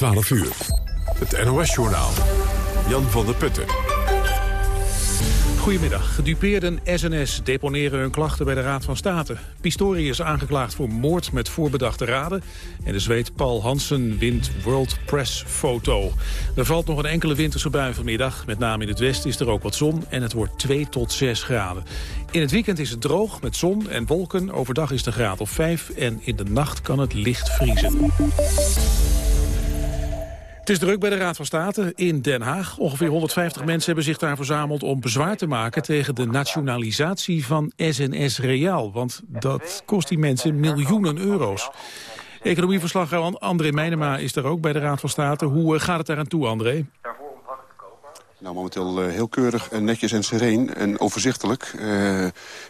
12 uur. Het NOS-journaal. Jan van der Putten. Goedemiddag. Gedupeerden SNS deponeren hun klachten bij de Raad van State. Pistorius is aangeklaagd voor moord met voorbedachte raden. En de Zweed Paul Hansen wint World Press Foto. Er valt nog een enkele winterse bui vanmiddag. Met name in het westen is er ook wat zon en het wordt 2 tot 6 graden. In het weekend is het droog met zon en wolken. Overdag is een graad of 5 en in de nacht kan het licht vriezen. Het is druk bij de Raad van State in Den Haag. Ongeveer 150 mensen hebben zich daar verzameld om bezwaar te maken tegen de nationalisatie van SNS Reaal. Want dat kost die mensen miljoenen euro's. Economieverslaggever André Meijnema is er ook bij de Raad van State. Hoe eh, gaat het daar aan toe, André? Nou, momenteel uh, heel keurig en netjes en sereen en overzichtelijk. Uh,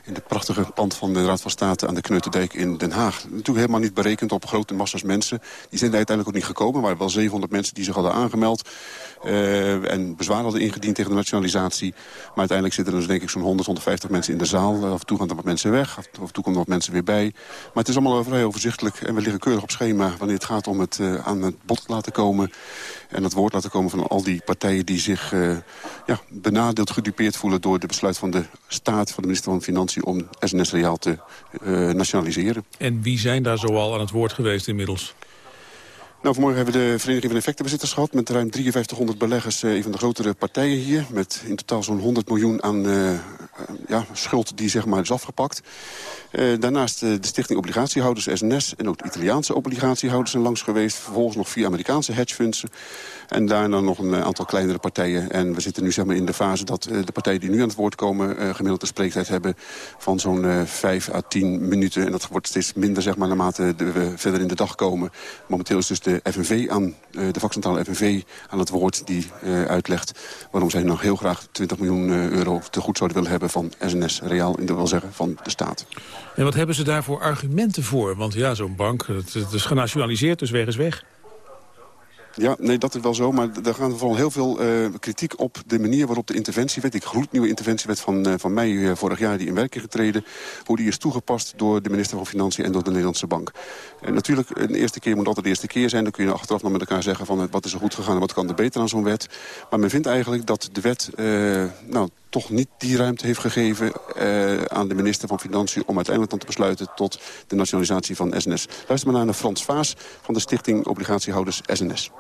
in de prachtige pand van de Raad van State aan de Kneuterdijk in Den Haag. Natuurlijk helemaal niet berekend op grote massa's mensen. Die zijn uiteindelijk ook niet gekomen. maar wel 700 mensen die zich hadden aangemeld. Uh, en bezwaar hadden ingediend tegen de nationalisatie. Maar uiteindelijk zitten er dus denk ik zo'n 100, 150 mensen in de zaal. af en toe gaan er wat mensen weg, af en toe komen er wat mensen weer bij. Maar het is allemaal vrij overzichtelijk en we liggen keurig op schema... wanneer het gaat om het aan het bod laten komen en het woord laten komen van al die partijen die zich ja, benadeeld, gedupeerd voelen... door de besluit van de staat, van de minister van Financiën... om SNS Reaal te uh, nationaliseren. En wie zijn daar zoal aan het woord geweest inmiddels? Nou, vanmorgen hebben we de Vereniging van Effectenbezitters gehad... met ruim 5300 beleggers, uh, een van de grotere partijen hier... met in totaal zo'n 100 miljoen aan uh, ja, schuld die zeg maar is afgepakt. Uh, daarnaast de Stichting Obligatiehouders, SNS... en ook de Italiaanse obligatiehouders zijn langs geweest. Vervolgens nog vier Amerikaanse hedgefundsen. En daarna nog een aantal kleinere partijen. En we zitten nu zeg maar, in de fase dat de partijen die nu aan het woord komen... gemiddeld een spreektijd hebben van zo'n 5 à 10 minuten. En dat wordt steeds minder zeg maar, naarmate we verder in de dag komen. Momenteel is dus de FNV aan, eh, de vakcentrale FNV aan het woord die uitlegt waarom zij nog heel graag 20 miljoen eh, euro te goed zouden willen hebben van SNS Reaal, in de wil zeggen van de staat. En wat hebben ze daarvoor argumenten voor? Want ja, zo'n bank, het is genationaliseerd, dus weg is weg. Ja, nee, dat is wel zo. Maar daar gaan vooral heel veel uh, kritiek op de manier waarop de interventiewet... die gloednieuwe interventiewet van, uh, van mei uh, vorig jaar die in werking getreden... hoe die is toegepast door de minister van Financiën en door de Nederlandse Bank. En natuurlijk, een eerste keer moet altijd de eerste keer zijn. Dan kun je achteraf nog met elkaar zeggen van wat is er goed gegaan... en wat kan er beter aan zo'n wet. Maar men vindt eigenlijk dat de wet nou, toch niet die ruimte heeft gegeven aan de minister van Financiën... om uiteindelijk dan te besluiten tot de nationalisatie van SNS. Luister maar naar Frans Vaas van de Stichting Obligatiehouders SNS.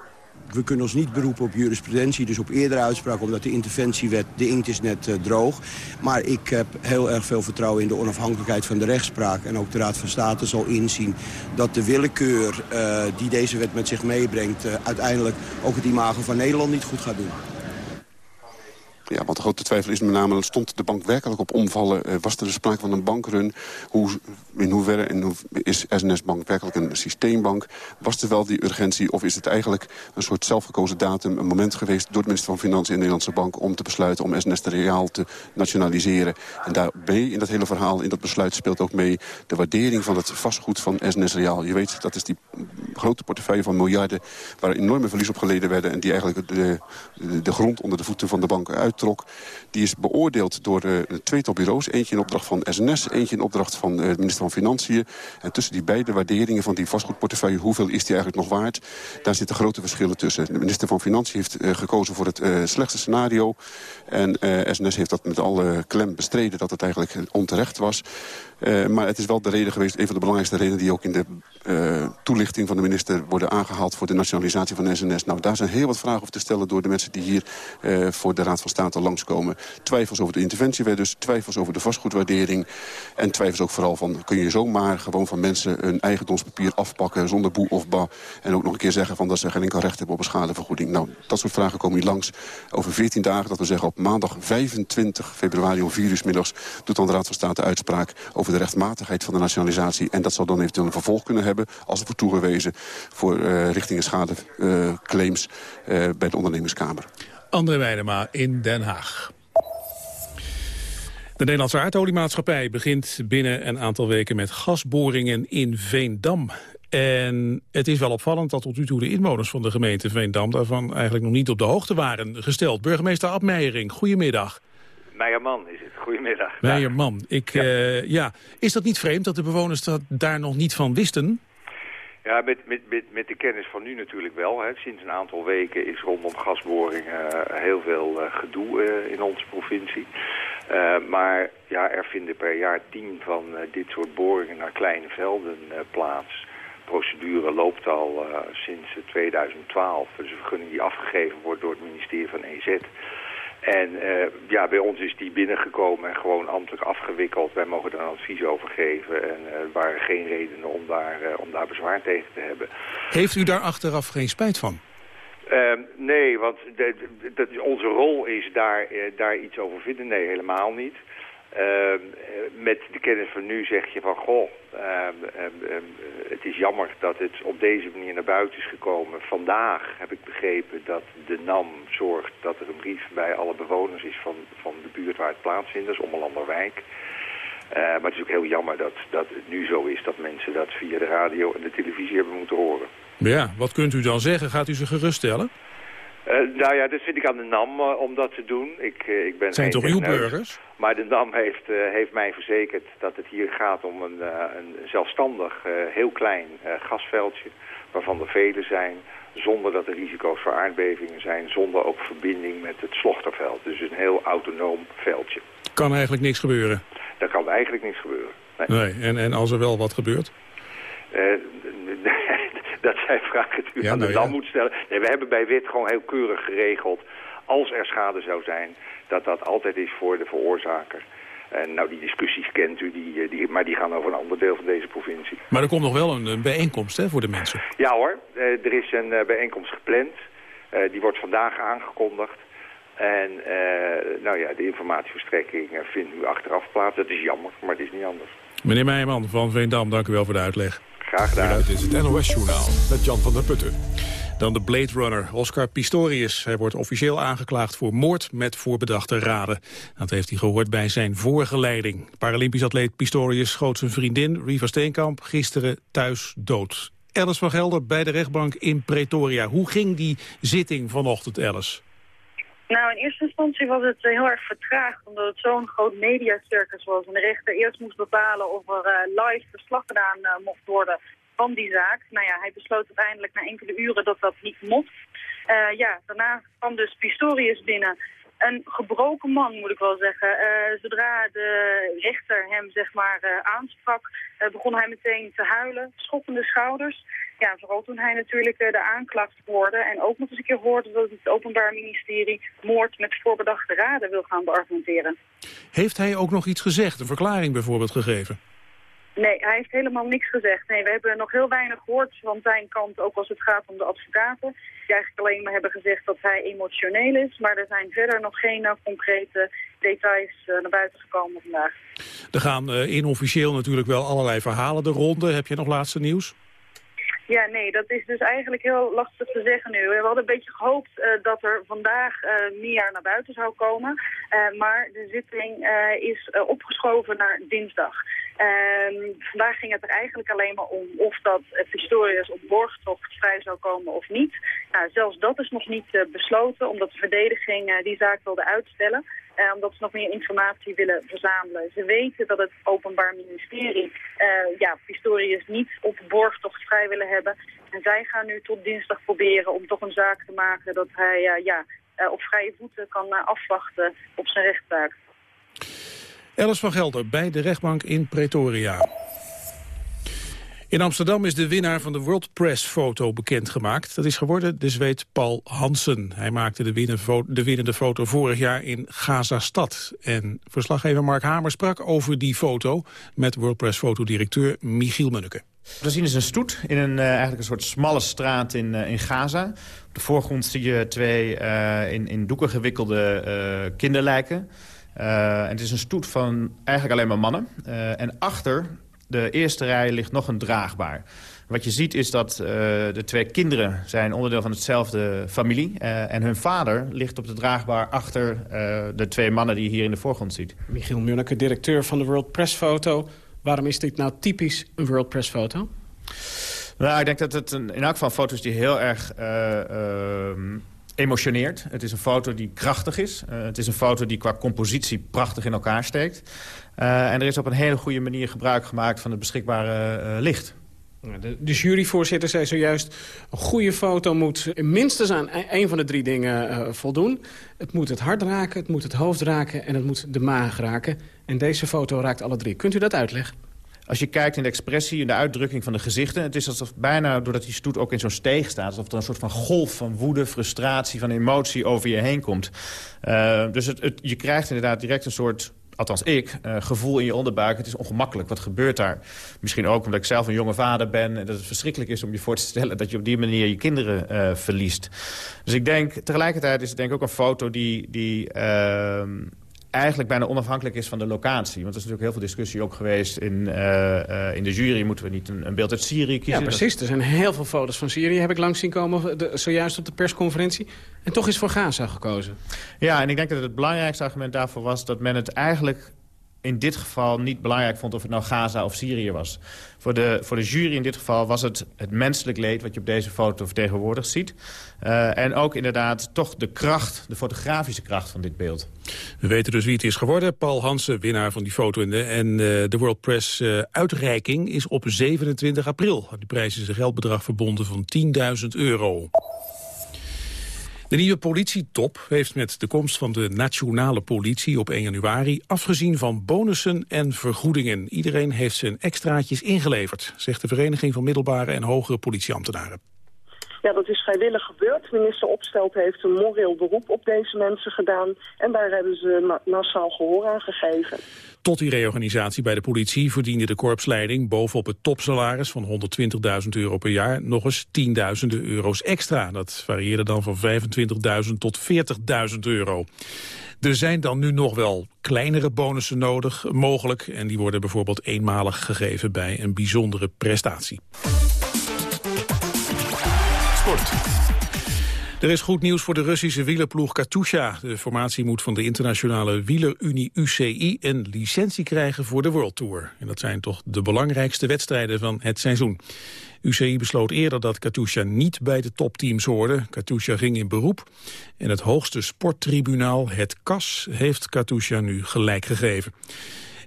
We kunnen ons niet beroepen op jurisprudentie, dus op eerdere uitspraak... omdat de interventiewet, de inkt is net uh, droog. Maar ik heb heel erg veel vertrouwen in de onafhankelijkheid van de rechtspraak. En ook de Raad van State zal inzien dat de willekeur uh, die deze wet met zich meebrengt... Uh, uiteindelijk ook het imago van Nederland niet goed gaat doen. Ja, want de grote twijfel is met name, stond de bank werkelijk op omvallen? Uh, was er dus sprake van een bankrun? Hoe, in hoeverre in is SNS Bank werkelijk een systeembank? Was er wel die urgentie of is het eigenlijk een soort zelfgekozen datum... een moment geweest door de minister van Financiën en de Nederlandse Bank... om te besluiten om SNS Reaal te nationaliseren? En daarbij in dat hele verhaal, in dat besluit speelt ook mee... de waardering van het vastgoed van SNS Reaal. Je weet, dat is die grote portefeuille van miljarden... waar enorme verlies op geleden werden... en die eigenlijk de, de, grond onder de voeten van de banken uit trok. Die is beoordeeld door uh, een tweetal bureaus. Eentje in opdracht van SNS, eentje in opdracht van de minister van Financiën. En tussen die beide waarderingen van die vastgoedportefeuille... hoeveel is die eigenlijk nog waard? Daar zitten grote verschillen tussen. De minister van Financiën heeft uh, gekozen voor het slechtste scenario. En SNS heeft dat met alle klem bestreden dat het eigenlijk onterecht was. Maar het is wel de reden geweest, een van de belangrijkste redenen... die ook in de toelichting van de minister worden aangehaald... voor de nationalisatie van SNS. Nou, daar zijn heel wat vragen over te stellen door de mensen die hier... Voor de Raad van State langskomen. Twijfels over de interventiewet dus, twijfels over de vastgoedwaardering... en twijfels ook vooral van, kun je zomaar gewoon van mensen... een eigendomspapier afpakken zonder boe of ba... en ook nog een keer zeggen van dat ze geen enkel recht hebben op een schadevergoeding. Nou, dat soort vragen komen hier langs. Over 14 dagen, dat we zeggen op maandag 25 februari om 4 uur middags... doet dan de Raad van State uitspraak over de rechtmatigheid van de nationalisatie. En dat zal dan eventueel een vervolg kunnen hebben, als het wordt toegewezen... voor uh, richting schadeclaims uh, uh, bij de ondernemerskamer. André Weidema in Den Haag. De Nederlandse aardoliemaatschappij begint binnen een aantal weken met gasboringen in Veendam. En het is wel opvallend dat tot nu toe de inwoners van de gemeente Veendam... daarvan eigenlijk nog niet op de hoogte waren gesteld. Burgemeester Ab Meijering, goedemiddag. Meijerman is het. Goedemiddag. Meijerman. Ik, ja. Uh, ja. Is dat niet vreemd dat de bewoners dat daar nog niet van wisten? Ja, met, met, met, met de kennis van nu natuurlijk wel. Hè. Sinds een aantal weken is rondom gasboringen uh, heel veel uh, gedoe uh, in onze provincie. maar ja, er vinden per jaar tien van dit soort boringen naar kleine velden plaats. Procedure loopt al sinds 2012. Dus een vergunning die afgegeven wordt door het ministerie van EZ. En uh, ja, bij ons is die binnengekomen en gewoon ambtelijk afgewikkeld. Wij mogen een advies over geven en uh, er waren geen redenen om daar, uh, om daar bezwaar tegen te hebben. Heeft u daar achteraf geen spijt van? Ehm, nee, want de, de, de, onze rol is daar, daar iets over vinden. Nee, helemaal niet. Uh, met de kennis van nu zeg je van, goh, uh, uh, het is jammer dat het op deze manier naar buiten is gekomen. Vandaag heb ik begrepen dat de NAM zorgt dat er een brief bij alle bewoners is van, van de buurt waar het plaatsvindt, dat is Ommelanderwijk. maar het is ook heel jammer dat, dat het nu zo is dat mensen dat via de radio en de televisie hebben moeten horen. Ja, wat kunt u dan zeggen? Gaat u ze geruststellen? Uh, nou ja, dat vind ik aan de NAM uh, om dat te doen. Ik, uh, ik ben zijn toch uw burgers? Maar de NAM heeft, heeft mij verzekerd dat het hier gaat om een, een zelfstandig, heel klein gasveldje... waarvan er vele zijn, zonder dat er risico's voor aardbevingen zijn... zonder ook verbinding met het slochterveld. Dus een heel autonoom veldje. Kan eigenlijk niks gebeuren? Er kan eigenlijk niks gebeuren. Nee. nee. En, en als er wel wat gebeurt? dat zijn vragen die u ja, aan de nou, NAM moet stellen. Nee, we hebben bij WIT gewoon heel keurig geregeld... als er schade zou zijn, dat dat altijd is voor de veroorzaker. En nou, die discussies kent u, die, die, maar die gaan over een ander deel van deze provincie. Maar er komt nog wel een, een bijeenkomst hè, voor de mensen? Ja hoor, uh, er is een uh, bijeenkomst gepland. Die wordt vandaag aangekondigd. En nou ja, de informatieverstrekking vindt nu achteraf plaats. Dat is jammer, maar het is niet anders. Meneer Meijman van Veendam, dank u wel voor de uitleg. Graag gedaan. Dit is het NOS-journaal met Jan van der Putten. Dan de Blade Runner, Oscar Pistorius. Hij wordt officieel aangeklaagd voor moord met voorbedachte raden. Dat heeft hij gehoord bij zijn vorige leiding. Paralympisch atleet Pistorius schoot zijn vriendin Riva Steenkamp gisteren thuis dood. Alice van Gelder bij de rechtbank in Pretoria. Hoe ging die zitting vanochtend, Alice? Nou, in eerste instantie was het heel erg vertraagd, omdat het zo'n groot mediacircus was. En de rechter eerst moest bepalen of er uh, live verslag gedaan uh, mocht worden van die zaak. Nou ja, hij besloot uiteindelijk na enkele uren dat dat niet mocht. Ja, daarna kwam dus Pistorius binnen. Een gebroken man, moet ik wel zeggen. zodra de rechter hem, zeg maar, aansprak, begon hij meteen te huilen, schoppende schouders ja, vooral toen hij natuurlijk de aanklacht hoorde en ook nog eens een keer hoorde dat het Openbaar Ministerie moord met voorbedachte raden wil gaan beargumenteren. Heeft hij ook nog iets gezegd, een verklaring bijvoorbeeld gegeven? Nee, hij heeft helemaal niks gezegd. Nee, we hebben nog heel weinig gehoord van zijn kant, ook als het gaat om de advocaten. Die eigenlijk alleen maar hebben gezegd dat hij emotioneel is. Maar er zijn verder nog geen uh, concrete details uh, naar buiten gekomen vandaag. Er gaan uh, inofficieel natuurlijk wel allerlei verhalen de ronde. Heb je nog laatste nieuws? Ja, nee, dat is dus eigenlijk heel lastig te zeggen nu. We hadden een beetje gehoopt uh, dat er vandaag uh, meer naar buiten zou komen. Uh, maar de zitting is opgeschoven naar dinsdag. Ehm, vandaag ging het er eigenlijk alleen maar om of dat Pistorius op borgtocht vrij zou komen of niet. Nou, zelfs dat is nog niet besloten, omdat de verdediging die zaak wilde uitstellen. Uh, omdat ze nog meer informatie willen verzamelen. Ze weten dat het Openbaar Ministerie ja, Pistorius niet op borgtocht vrij willen hebben. En zij gaan nu tot dinsdag proberen om toch een zaak te maken dat hij ja, op vrije voeten kan afwachten op zijn rechtszaak. Alice van Gelder bij de rechtbank in Pretoria. In Amsterdam is de winnaar van de World Press foto bekendgemaakt. Dat is geworden de Zweed Paul Hansen. Hij maakte de, de winnende foto vorig jaar in Gaza-stad. En verslaggever Mark Hamer sprak over die foto... met World Press fotodirecteur Michiel Munneke. We zien dus een stoet in een, uh, eigenlijk een soort smalle straat in, uh, in Gaza. Op de voorgrond zie je twee uh, in, in doeken gewikkelde kinderlijken. En het is een stoet van eigenlijk alleen maar mannen. en achter de eerste rij ligt nog een draagbaar. Wat je ziet is dat uh, de twee kinderen zijn onderdeel van hetzelfde familie. Uh, en hun vader ligt op de draagbaar achter uh, de twee mannen die je hier in de voorgrond ziet. Michiel Munneke, directeur van de World Press Foto. Waarom is dit nou typisch een World Press Foto? Nou, ik denk dat het een, in elk geval foto's die heel erg ehm, emotioneert. Het is een foto die krachtig is. het is een foto die qua compositie prachtig in elkaar steekt. Uh, en er is op een hele goede manier gebruik gemaakt van het beschikbare uh, licht. De, de, juryvoorzitter zei zojuist... een goede foto moet minstens aan e-, een van de drie dingen voldoen. Het moet het hart raken, het moet het hoofd raken en het moet de maag raken. En deze foto raakt alle drie. Kunt u dat uitleggen? Als je kijkt in de expressie, in de uitdrukking van de gezichten... het is alsof bijna, doordat die stoet ook in zo'n steeg staat... alsof er een soort van golf van woede, frustratie, van emotie over je heen komt. Uh, dus het, je krijgt inderdaad direct een soort althans ik, uh, gevoel in je onderbuik. Het is ongemakkelijk. Wat gebeurt daar? Misschien ook omdat ik zelf een jonge vader ben... en dat het verschrikkelijk is om je voor te stellen... dat je op die manier je kinderen uh, verliest. Dus ik denk, tegelijkertijd is het denk ik ook een foto die... die uh, eigenlijk bijna onafhankelijk is van de locatie. Want er is natuurlijk heel veel discussie ook geweest in, uh, uh, in de jury. Moeten we niet een, een, beeld uit Syrië kiezen? Ja, precies. Er zijn heel veel foto's van Syrië, heb ik langs zien komen... De, zojuist op de persconferentie. En toch is voor Gaza gekozen. Ja, en ik denk dat het belangrijkste argument daarvoor was... dat men het eigenlijk in dit geval niet belangrijk vond of het nou Gaza of Syrië was. Voor de, voor de jury in dit geval was het het menselijk leed... wat je op deze foto vertegenwoordigd ziet. Uh, en ook inderdaad toch de kracht, de fotografische kracht van dit beeld. We weten dus wie het is geworden. Paul Hansen, winnaar van die foto. En uh, de World Press uh, uitreiking is op 27 april. Die prijs is een geldbedrag verbonden van 10.000 euro. De nieuwe politietop heeft met de komst van de nationale politie op 1 januari afgezien van bonussen en vergoedingen. Iedereen heeft zijn extraatjes ingeleverd, zegt de Vereniging van Middelbare en Hogere Politieambtenaren. Ja, dat is vrijwillig gebeurd. Minister Opstelt heeft een moreel beroep op deze mensen gedaan. En daar hebben ze massaal gehoor aan gegeven. Tot die reorganisatie bij de politie verdiende de korpsleiding bovenop het topsalaris van 120.000 euro per jaar nog eens tienduizenden euro's extra. Dat varieerde dan van 25.000 tot 40.000 euro. Er zijn dan nu nog wel kleinere bonussen nodig, mogelijk. En die worden bijvoorbeeld eenmalig gegeven bij een bijzondere prestatie. Er is goed nieuws voor de Russische wielerploeg Katusha. De formatie moet van de internationale wielerunie UCI een licentie krijgen voor de World Tour. En dat zijn toch de belangrijkste wedstrijden van het seizoen. UCI besloot eerder dat Katusha niet bij de topteams hoorde. Katusha ging in beroep en het hoogste sporttribunaal, het CAS, heeft Katusha nu gelijk gegeven.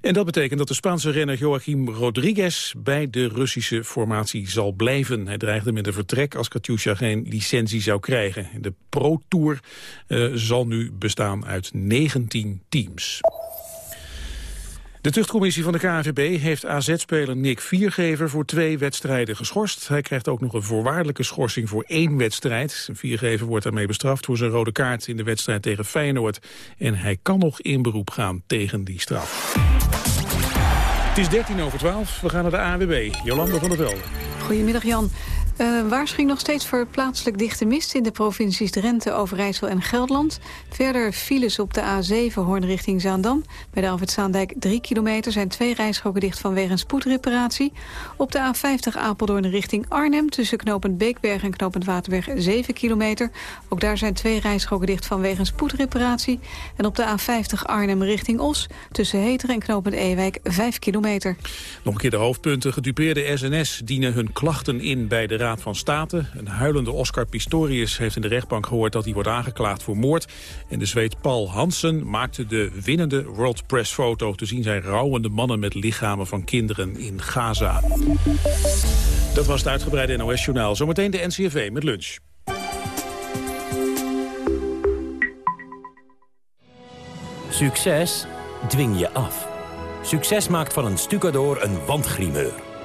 En dat betekent dat de Spaanse renner Joachim Rodriguez bij de Russische formatie zal blijven. Hij dreigde met een vertrek als Katusha geen licentie zou krijgen. De Pro Tour uh, zal nu bestaan uit 19 teams. De tuchtcommissie van de KNVB heeft AZ-speler Nick Viergever voor twee wedstrijden geschorst. Hij krijgt ook nog een voorwaardelijke schorsing voor één wedstrijd. Viergever wordt daarmee bestraft voor zijn rode kaart in de wedstrijd tegen Feyenoord. En hij kan nog in beroep gaan tegen die straf. Het is 13 over 12. We gaan naar de ANWB. Jolanda van der Velde. Goedemiddag Jan. Uh, waarschuwing nog steeds voor plaatselijk dichte mist in de provincies Drenthe, Overijssel en Gelderland. Verder files op de A7 Hoorn richting Zaandam. Bij de Alfred Zaandijk 3 kilometer zijn twee rijstroken dicht vanwege spoedreparatie. Op de A50 Apeldoorn richting Arnhem tussen knooppunt Beekberg en knooppunt Waterberg 7 kilometer. Ook daar zijn twee rijstroken dicht vanwege spoedreparatie. En op de A50 Arnhem richting Os tussen Heteren en knooppunt Ewijk 5 kilometer. Nog een keer de hoofdpunten. Gedupeerde SNS dienen hun klachten in bij de Raad van State. Een huilende Oscar Pistorius heeft in de rechtbank gehoord dat hij wordt aangeklaagd voor moord. En de Zweed Paul Hansen maakte de winnende World Press foto. Te zien zijn rouwende mannen met lichamen van kinderen in Gaza. Dat was het uitgebreide NOS-journaal. Zometeen de NCRV met lunch. Succes dwing je af. Succes maakt van een stucador een wandgrimeur.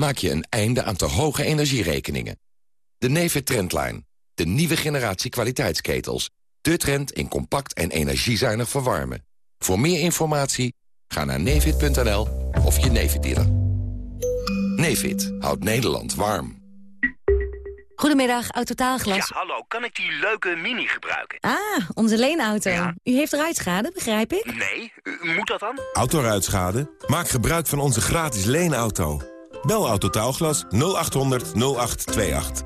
maak je een einde aan te hoge energierekeningen. De Nefit Trendline, de nieuwe generatie kwaliteitsketels. De trend in compact en energiezuinig verwarmen. Voor meer informatie ga naar nefit.nl of je Nefit dealer. Nefit houdt Nederland warm. Goedemiddag, Autotaalglas. Ja, hallo, kan ik die leuke Mini gebruiken? Ah, onze leenauto. Ja. U heeft ruitschade, begrijp ik? Nee, moet dat dan? Autoruitschade? Maak gebruik van onze gratis leenauto. Bel Auto Taalglas 0800 0828.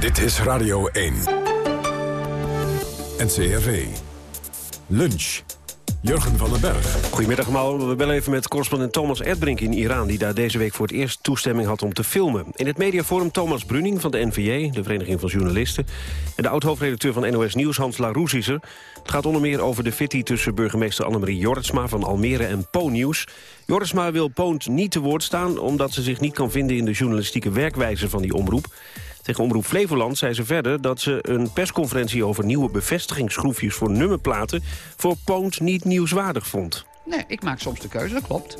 Dit is Radio 1. NCRV. Lunch. Jurgen van den Berg. Goedemiddag allemaal. We bellen even met correspondent Thomas Erdbrink in Iran... die daar deze week voor het eerst toestemming had om te filmen. In het mediaforum Thomas Bruning van de NVJ, de Vereniging van Journalisten... en de oud-hoofdredacteur van NOS Nieuws, Hans Laroes. Het gaat onder meer over de fitty tussen burgemeester Annemarie Jorritsma... van Almere en Po-nieuws. Jorritsma wil Poont niet te woord staan... omdat ze zich niet kan vinden in de journalistieke werkwijze van die omroep. Tegen Omroep Flevoland zei ze verder dat ze een persconferentie over nieuwe bevestigingsschroefjes voor nummerplaten voor Poont niet nieuwswaardig vond. Nee, ik maak soms de keuze, dat klopt.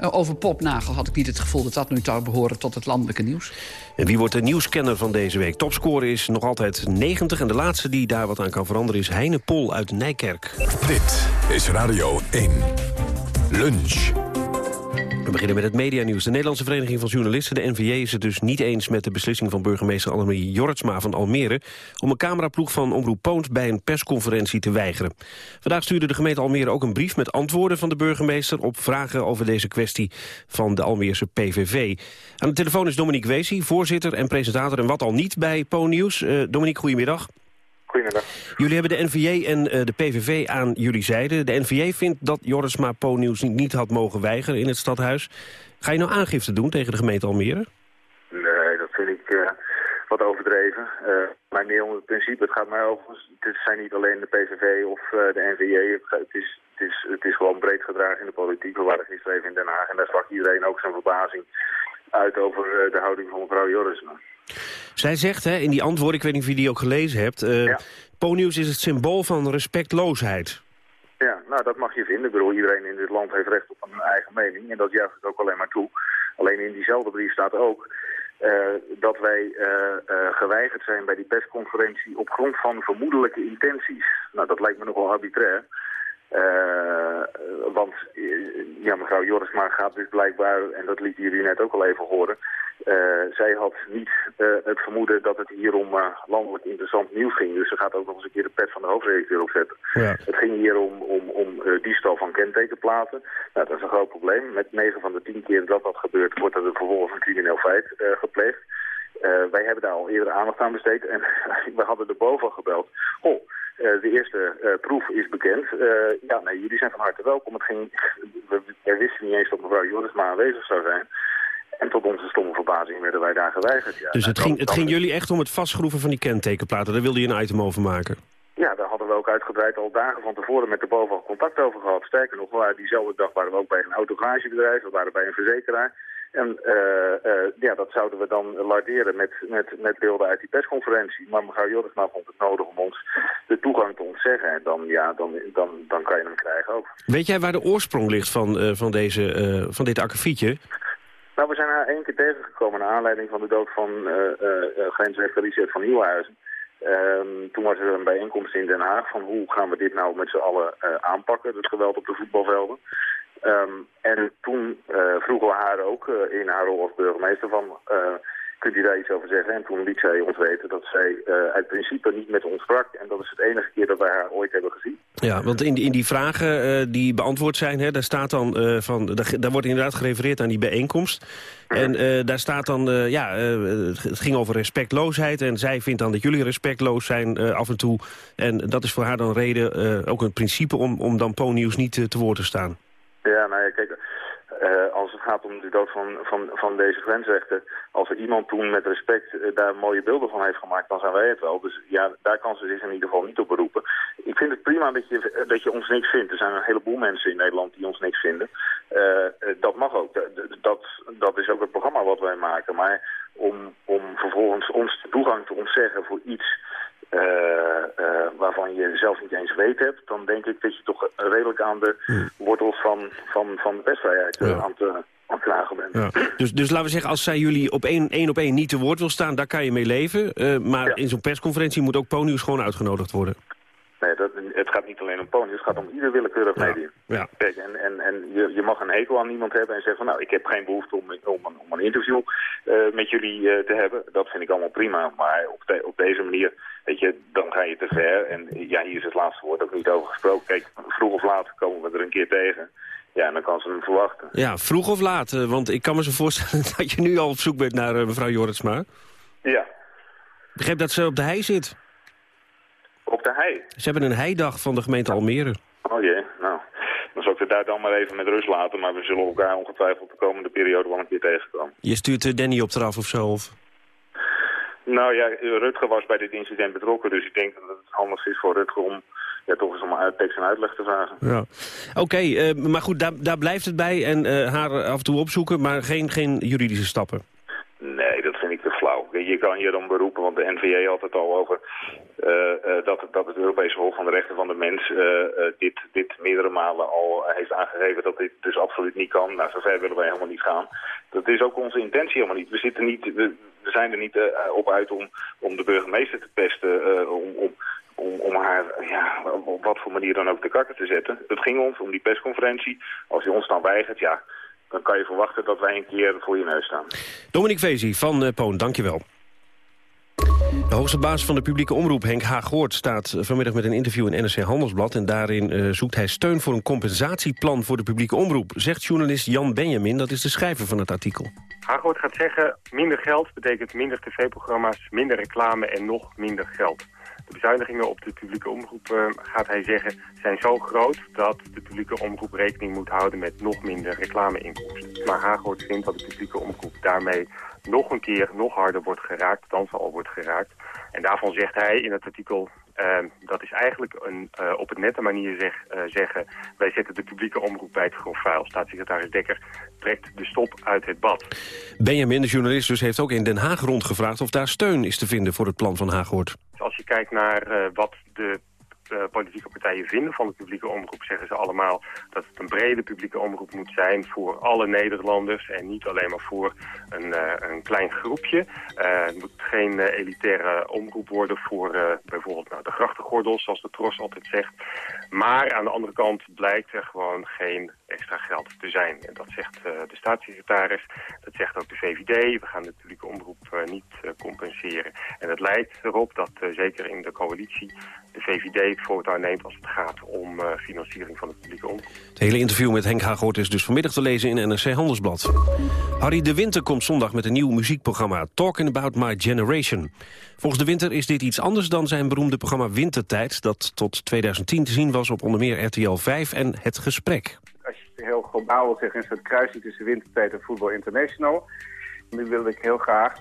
Uh, over popnagel had ik niet het gevoel dat dat nu zou behoren tot het landelijke nieuws. En wie wordt de nieuwscanner van deze week? Topscore is nog altijd 90 en de laatste die daar wat aan kan veranderen is Heine Pol uit Nijkerk. Dit is Radio 1. Lunch. We beginnen met het medianieuws. De Nederlandse Vereniging van Journalisten, de NVJ, is het dus niet eens met de beslissing van burgemeester Annemarie Jorritsma van Almere om een cameraploeg van Omroep Poont bij een persconferentie te weigeren. Vandaag stuurde de gemeente Almere ook een brief met antwoorden van de burgemeester op vragen over deze kwestie van de Almeerse PVV. Aan de telefoon is Dominique Weesie, voorzitter en presentator en wat al niet bij Po Nieuws. Uh, Dominique, goedemiddag. Goedemiddag. Jullie hebben de NVJ en uh, de PVV aan jullie zijde. De NVJ vindt dat Jorisma Po-nieuws niet, niet, had mogen weigeren in het stadhuis. Ga je nou aangifte doen tegen de gemeente Almere? Nee, dat vind ik uh, wat overdreven. Uh, maar meer om het principe. Het gaat mij over... Het zijn niet alleen de PVV of de NVJ. Het, het, is, het, is, het is gewoon breed gedragen in de politiek. We waren gisteren even in Den Haag en daar sprak iedereen ook zijn verbazing uit over de houding van mevrouw Jorisma. Zij zegt hè, in die antwoord, ik weet niet of je die ook gelezen hebt... Uh, ja. Is het symbool van respectloosheid. Ja, nou dat mag je vinden. Ik bedoel, iedereen in dit land heeft recht op een eigen mening. En dat juicht ik ook alleen maar toe. Alleen in diezelfde brief staat ook... Uh, dat wij uh, uh, geweigerd zijn bij die persconferentie op grond van vermoedelijke intenties. Nou, dat lijkt me nogal arbitrair. Want ja, mevrouw Jorisma gaat dus blijkbaar, en dat liet jullie net ook al even horen... Uh, zij had niet uh, het vermoeden dat het hier om landelijk interessant nieuws ging. Dus ze gaat ook nog eens een keer de pet van de hoofdredacteur opzetten. Ja. Het ging hier om, om, om diefstal van kentekenplaten. Nou, dat is een groot probleem. Met 9 van de 10 keer dat dat gebeurt, wordt er vervolgens een crimineel feit gepleegd. Wij hebben daar al eerder aandacht aan besteed en we hadden er boven gebeld. Oh, de eerste proef is bekend. ja, nee, jullie zijn van harte welkom. Het ging, we, wisten niet eens dat mevrouw Jorisma aanwezig zou zijn. En tot onze stomme verbazing werden wij daar geweigerd. Ja. Dus het, ging, het ging jullie echt om het vastschroeven van die kentekenplaten? Daar wilde je een item over maken? Ja, daar hadden we ook uitgebreid al dagen van tevoren met de boven contact over gehad. Sterker nog, diezelfde dag waren we ook bij een autogaragebedrijf, we waren bij een verzekeraar. En uh, uh, ja, dat zouden we dan larderen met, met, met beelden uit die persconferentie. Maar mevrouw Jorisma vond het nodig om ons de toegang te ontzeggen. En dan, ja, dan, dan, dan kan je hem krijgen ook. Weet jij waar de oorsprong ligt van, uh, van, deze, van dit akkefietje? Nou, we zijn haar één keer tegengekomen naar aanleiding van de dood van uh, uh, van Nieuwhuizen. Um, toen was er een bijeenkomst in Den Haag van hoe gaan we dit nou met z'n allen uh, aanpakken, het geweld op de voetbalvelden. Um, en toen vroegen we haar ook in haar rol als burgemeester van kunt u daar iets over zeggen? En toen liet zij ons weten dat zij uit principe niet met ons sprak. En dat is het enige keer dat wij haar ooit hebben gezien. Ja, want in die, in die vragen die beantwoord zijn, hè, daar staat dan van, daar, daar, wordt inderdaad gerefereerd aan die bijeenkomst. En daar staat dan, ja, het ging over respectloosheid. En zij vindt dan dat jullie respectloos zijn af en toe. En dat is voor haar dan reden, ook een principe om, om dan Po-nieuws niet te woord te staan. Ja, nou ja, kijk, uh, als het gaat om de dood van, van, van deze grensrechter, als er iemand toen met respect uh, daar mooie beelden van heeft gemaakt, dan zijn wij het wel. Dus ja, daar kan ze zich in ieder geval niet op beroepen. Ik vind het prima dat je, dat je ons niks vindt. Er zijn een heleboel mensen in Nederland die ons niks vinden. Dat mag ook. Dat, dat is ook het programma wat wij maken. Maar om, om vervolgens ons toegang te ontzeggen voor iets uh, uh, waarvan je zelf niet eens weet hebt, dan denk ik dat je toch redelijk aan de hmm. wortels van, van, van de persvrijheid ja. aan te aan klagen bent. Ja. Dus, dus laten we zeggen, als zij jullie op één, één op één niet te woord wil staan, daar kan je mee leven. Maar in zo'n persconferentie moet ook Ponius gewoon uitgenodigd worden. Het gaat niet alleen om ponies, het gaat om ieder willekeurig ja. medium. Ja. Kijk, en, en, en je, je mag een hekel aan iemand hebben en zeggen van nou, ik heb geen behoefte om, om, een, om een interview uh, met jullie uh, te hebben. Dat vind ik allemaal prima, maar op, de, op deze manier, weet je, dan ga je te ver. En ja, hier is het laatste woord ook niet over gesproken. Kijk, vroeg of laat komen we er een keer tegen. Ja, en dan kan ze hem verwachten. Ja, vroeg of laat, uh, want ik kan me zo voorstellen dat je nu al op zoek bent naar mevrouw Jorritsma. Ja, begreep dat ze op de hei zit. Op de hei? Ze hebben een heidag van de gemeente Almere. Oh jee, nou. Dan zal ik het daar dan maar even met rust laten. Maar we zullen elkaar ongetwijfeld de komende periode wel een keer tegenkomen. Je stuurt eh, Danny op eraf of zo? Of? Nou ja, Rutger was bij dit incident betrokken. Dus ik denk dat het handig is voor Rutger om ja, toch eens om uit, tekst en uitleg te vragen. Ja. Oké, eh, maar goed, daar, daar blijft het bij. En eh, haar af en toe opzoeken, maar geen, geen juridische stappen. Nee, dat vind ik te flauw. Je kan je dan beroepen, want de NVA had het al over uh, dat, dat het Europese Hof van de Rechten van de Mens dit, dit meerdere malen al heeft aangegeven dat dit dus absoluut niet kan. Nou, zover willen wij helemaal niet gaan. Dat is ook onze intentie helemaal niet. We, zitten niet, we, we zijn er niet op uit om, om de burgemeester te pesten, om, om om, om haar ja, op wat voor manier dan ook te kakken te zetten. Het ging ons om die persconferentie. Als hij ons dan weigert, ja, dan kan je verwachten dat wij een keer voor je neus staan. Dominique Vezi van Poon, dankjewel. De hoogste baas van de publieke omroep, Henk Haaghoort, staat vanmiddag met een interview in NRC Handelsblad. En daarin uh, zoekt hij steun voor een compensatieplan voor de publieke omroep, zegt journalist Jan Benjamin. Dat is de schrijver van het artikel. Haaghoort gaat zeggen, minder geld betekent minder tv-programma's, minder reclame en nog minder geld. De bezuinigingen op de publieke omroep, uh, gaat hij zeggen, zijn zo groot dat de publieke omroep rekening moet houden met nog minder reclameinkomsten. Maar Haaghoort vindt dat de publieke omroep daarmee nog een keer nog harder wordt geraakt dan ze al wordt geraakt. En daarvan zegt hij in het artikel, uh, dat is eigenlijk een uh, op het nette manier zeg, uh, zeggen... wij zetten de publieke omroep bij het grof vuil. Staatssecretaris Dekker trekt de stop uit het bad. Benjamin, de journalist, dus heeft ook in Den Haag rondgevraagd... of daar steun is te vinden voor het plan van Haaghoort. Als je kijkt naar wat de uh, politieke partijen vinden van de publieke omroep... zeggen ze allemaal dat het een brede publieke omroep moet zijn... voor alle Nederlanders en niet alleen maar voor een, uh, een klein groepje. Uh, het moet geen elitaire omroep worden voor bijvoorbeeld nou, de grachtengordels... zoals de Tros altijd zegt. Maar aan de andere kant blijkt er gewoon geen extra geld te zijn. En dat zegt de staatssecretaris, dat zegt ook de VVD. We gaan de publieke omroep niet compenseren. En het lijkt erop dat zeker in de coalitie de VVD het voortouw neemt als het gaat om financiering van het publieke omroep. Het hele interview met Henk Hagoort is dus vanmiddag te lezen in NRC Handelsblad. Harry de Winter komt zondag met een nieuw muziekprogramma Talking About My Generation. Volgens de Winter is dit iets anders dan zijn beroemde programma Wintertijd... dat tot 2010 te zien was op onder meer RTL 5 en Het Gesprek. Heel globaal wil zeggen, is het kruising tussen Wintertijd en Voetbal International. Nu wilde ik heel graag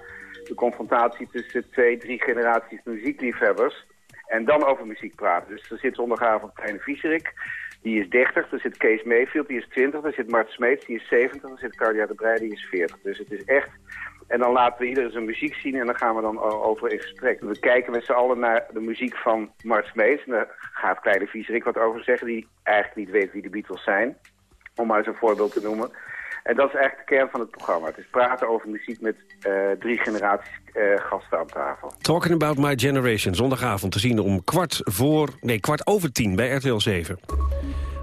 de confrontatie tussen twee, drie generaties muziekliefhebbers en dan over muziek praten. Dus er zit zondagavond Kleine Vieserik, die is 30. Er zit Kees Mayfield, die is 20. Er zit Mart Smeets, die is 70. Er zit Cardia de Breij, die is 40. Dus het is echt... En dan laten we iedereen zijn muziek zien en dan gaan we dan over in gesprek. We kijken met z'n allen naar de muziek van Mart Smeets. En daar gaat Kleine Vieserik wat over zeggen, die eigenlijk niet weet wie de Beatles zijn. Om maar eens een voorbeeld te noemen. En dat is eigenlijk de kern van het programma. Het is praten over muziek met uh, drie generaties uh, gasten aan tafel. Talking About My Generation, zondagavond te zien om kwart voor... nee, kwart over tien bij RTL 7.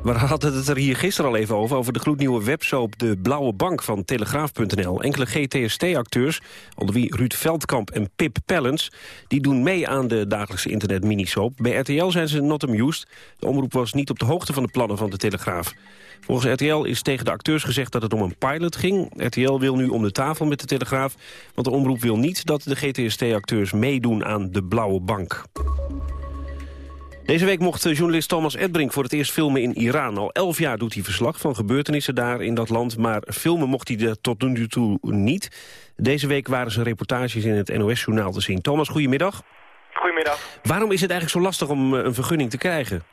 We hadden het er hier gisteren al even over, over de gloednieuwe websoap De Blauwe Bank van Telegraaf.nl. Enkele GTST-acteurs, onder wie Ruud Veldkamp en Pip Pellens, die doen mee aan de dagelijkse internet-minisoap. Bij RTL zijn ze not amused. De omroep was niet op de hoogte van de plannen van de Telegraaf. Volgens RTL is tegen de acteurs gezegd dat het om een pilot ging. RTL wil nu om de tafel met de Telegraaf, want de omroep wil niet dat de GTST-acteurs meedoen aan De Blauwe Bank. Deze week mocht journalist Thomas Edbrink voor het eerst filmen in Iran. Al elf jaar doet hij verslag van gebeurtenissen daar in dat land... maar filmen mocht hij er tot nu toe niet. Deze week waren zijn reportages in het NOS-journaal te zien. Thomas, goedemiddag. Goedemiddag. Waarom is het eigenlijk zo lastig om een vergunning te krijgen?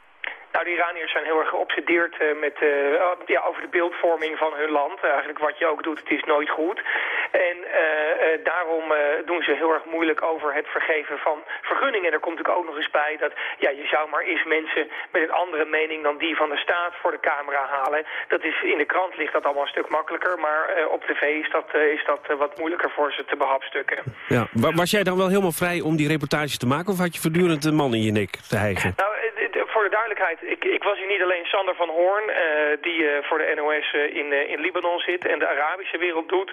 Nou, de Iraniërs zijn heel erg geobsedeerd uh, met, uh, ja, over de beeldvorming van hun land. eigenlijk wat je ook doet, het is nooit goed. En uh, daarom doen ze heel erg moeilijk over het vergeven van vergunningen. En er komt natuurlijk ook nog eens bij dat ja, je zou maar eens mensen met een andere mening dan die van de staat voor de camera halen. Dat is, in de krant ligt dat allemaal een stuk makkelijker, maar op tv is dat, is dat wat moeilijker voor ze te behapstukken. Ja, was jij dan wel helemaal vrij om die reportages te maken of had je voortdurend een man in je nek te hijgen? Nou, ik, ik was hier niet alleen Sander van Hoorn, uh, die uh, voor de NOS uh, in, in Libanon zit en de Arabische wereld doet.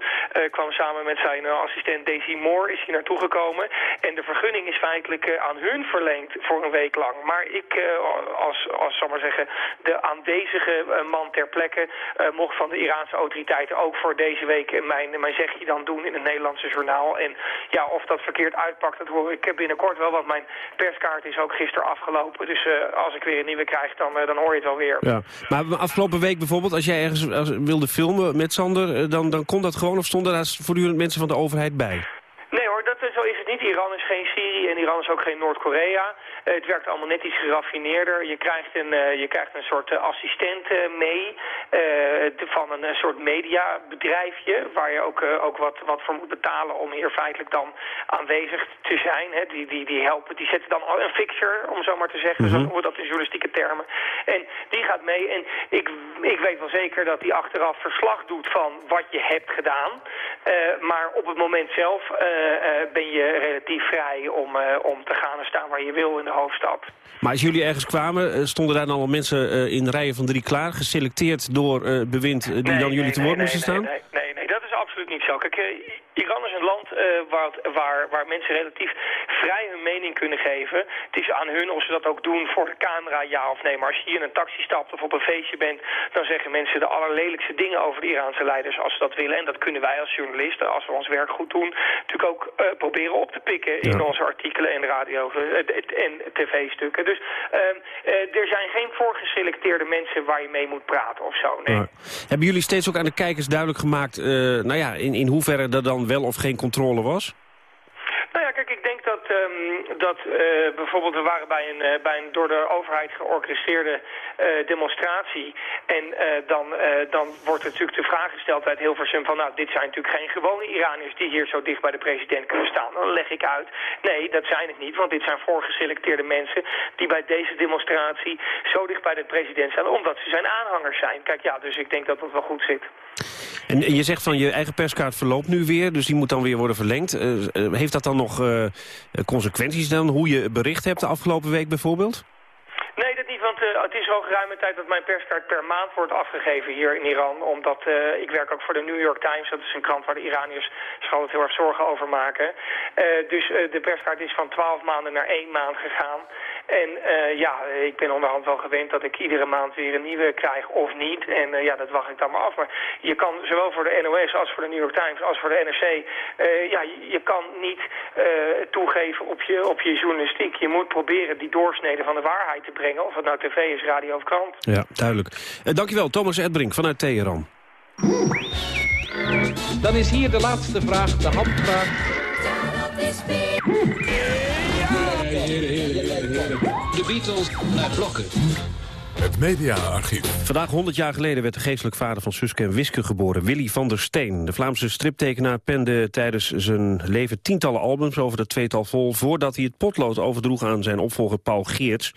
kwam samen met zijn assistent Daisy Moore, is hier naartoe gekomen. En de vergunning is feitelijk aan hun verleend voor een week lang. Maar ik, als, als zal maar zeggen, de aanwezige man ter plekke, mocht van de Iraanse autoriteiten ook voor deze week mijn, mijn zegje dan doen in het Nederlandse journaal. En ja, of dat verkeerd uitpakt, dat hoor ik binnenkort wel, want mijn perskaart is ook gisteren afgelopen. Dus als ik weer een nieuwe krijg, dan, dan hoor je het wel weer. Ja. Maar afgelopen week bijvoorbeeld, als jij ergens wilde filmen met Sander... dan, dan kon dat gewoon of stonden daar voortdurend mensen van de overheid bij? Nee hoor, dat, zo is het niet. Iran is geen Syrië en Iran is ook geen Noord-Korea. Uh, het werkt allemaal net iets geraffineerder. Je krijgt een, uh, je krijgt een soort uh, assistent mee van een soort mediabedrijfje... waar je ook, ook wat, wat voor moet betalen om hier feitelijk dan aanwezig te zijn. Hè. Die, die, die helpen, die zetten dan een fixer, om zo maar te zeggen. Mm -hmm. Zo we dat in journalistieke termen. En die gaat mee en ik, ik weet wel zeker dat die achteraf verslag doet van wat je hebt gedaan. maar op het moment zelf ben je relatief vrij om, om te gaan en staan waar je wil in de hoofdstad. Maar als jullie ergens kwamen, stonden daar dan al mensen in rijen van drie klaar... geselecteerd door bewind die nee, dan jullie nee, te woord nee, moesten staan? Nee, nee, absoluut niet zo. Kijk, Iran is een land uh, waar, waar, waar mensen relatief vrij hun mening kunnen geven. Het is aan hun of ze dat ook doen voor de camera, ja of nee. Maar als je hier in een taxi stapt of op een feestje bent... dan zeggen mensen de allerlelijkste dingen over de Iraanse leiders als ze dat willen. En dat kunnen wij als journalisten, als we ons werk goed doen... natuurlijk ook uh, proberen op te pikken in onze artikelen en radio uh, en tv-stukken. Dus er zijn geen voorgeselecteerde mensen waar je mee moet praten of zo, nee. Hebben jullie steeds ook aan de kijkers duidelijk gemaakt... nou ja, in, in hoeverre er dan wel of geen controle was? Nou ja, kijk, ik denk dat, uh, bijvoorbeeld we waren bij een, uh, bij een door de overheid georchestreerde uh, demonstratie. En dan, dan wordt natuurlijk de vraag gesteld uit Hilversum van... nou, dit zijn natuurlijk geen gewone Iraniërs die hier zo dicht bij de president kunnen staan. Dan leg ik uit, nee, dat zijn het niet. Want dit zijn voorgeselecteerde mensen die bij deze demonstratie zo dicht bij de president staan... omdat ze zijn aanhangers zijn. Kijk, ja, dus ik denk dat dat wel goed zit. En je zegt van je eigen perskaart verloopt nu weer, dus die moet dan weer worden verlengd. Heeft dat dan nog consequenties dan, hoe je bericht hebt de afgelopen week bijvoorbeeld? Nee, dat niet, want uh, het is al geruime tijd dat mijn perskaart per maand wordt afgegeven hier in Iran. Omdat uh, ik werk ook voor de New York Times, dat is een krant waar de Iraniërs zich altijd heel erg zorgen over maken. Uh, dus de perskaart is van 12 maanden naar één maand gegaan. En uh, ja, ik ben onderhand wel gewend dat ik iedere maand weer een nieuwe krijg of niet. En uh, ja, dat wacht ik dan maar af. Maar je kan zowel voor de NOS als voor de New York Times als voor de NRC... Uh, ja, je kan niet toegeven op je, op je journalistiek. Je moet proberen die doorsnede van de waarheid te brengen. Of het nou tv is, radio of krant. Ja, duidelijk. dankjewel, Thomas Edbrink vanuit Teheran. Dan is hier de laatste vraag, de handvraag. De Beatles naar blokken. Het mediaarchief. Vandaag 100 jaar geleden werd de geestelijk vader van Suske en Wiske geboren, Willy van der Steen. De Vlaamse striptekenaar pende tijdens zijn leven tientallen albums over de tweetal vol... voordat hij het potlood overdroeg aan zijn opvolger Paul Geerts.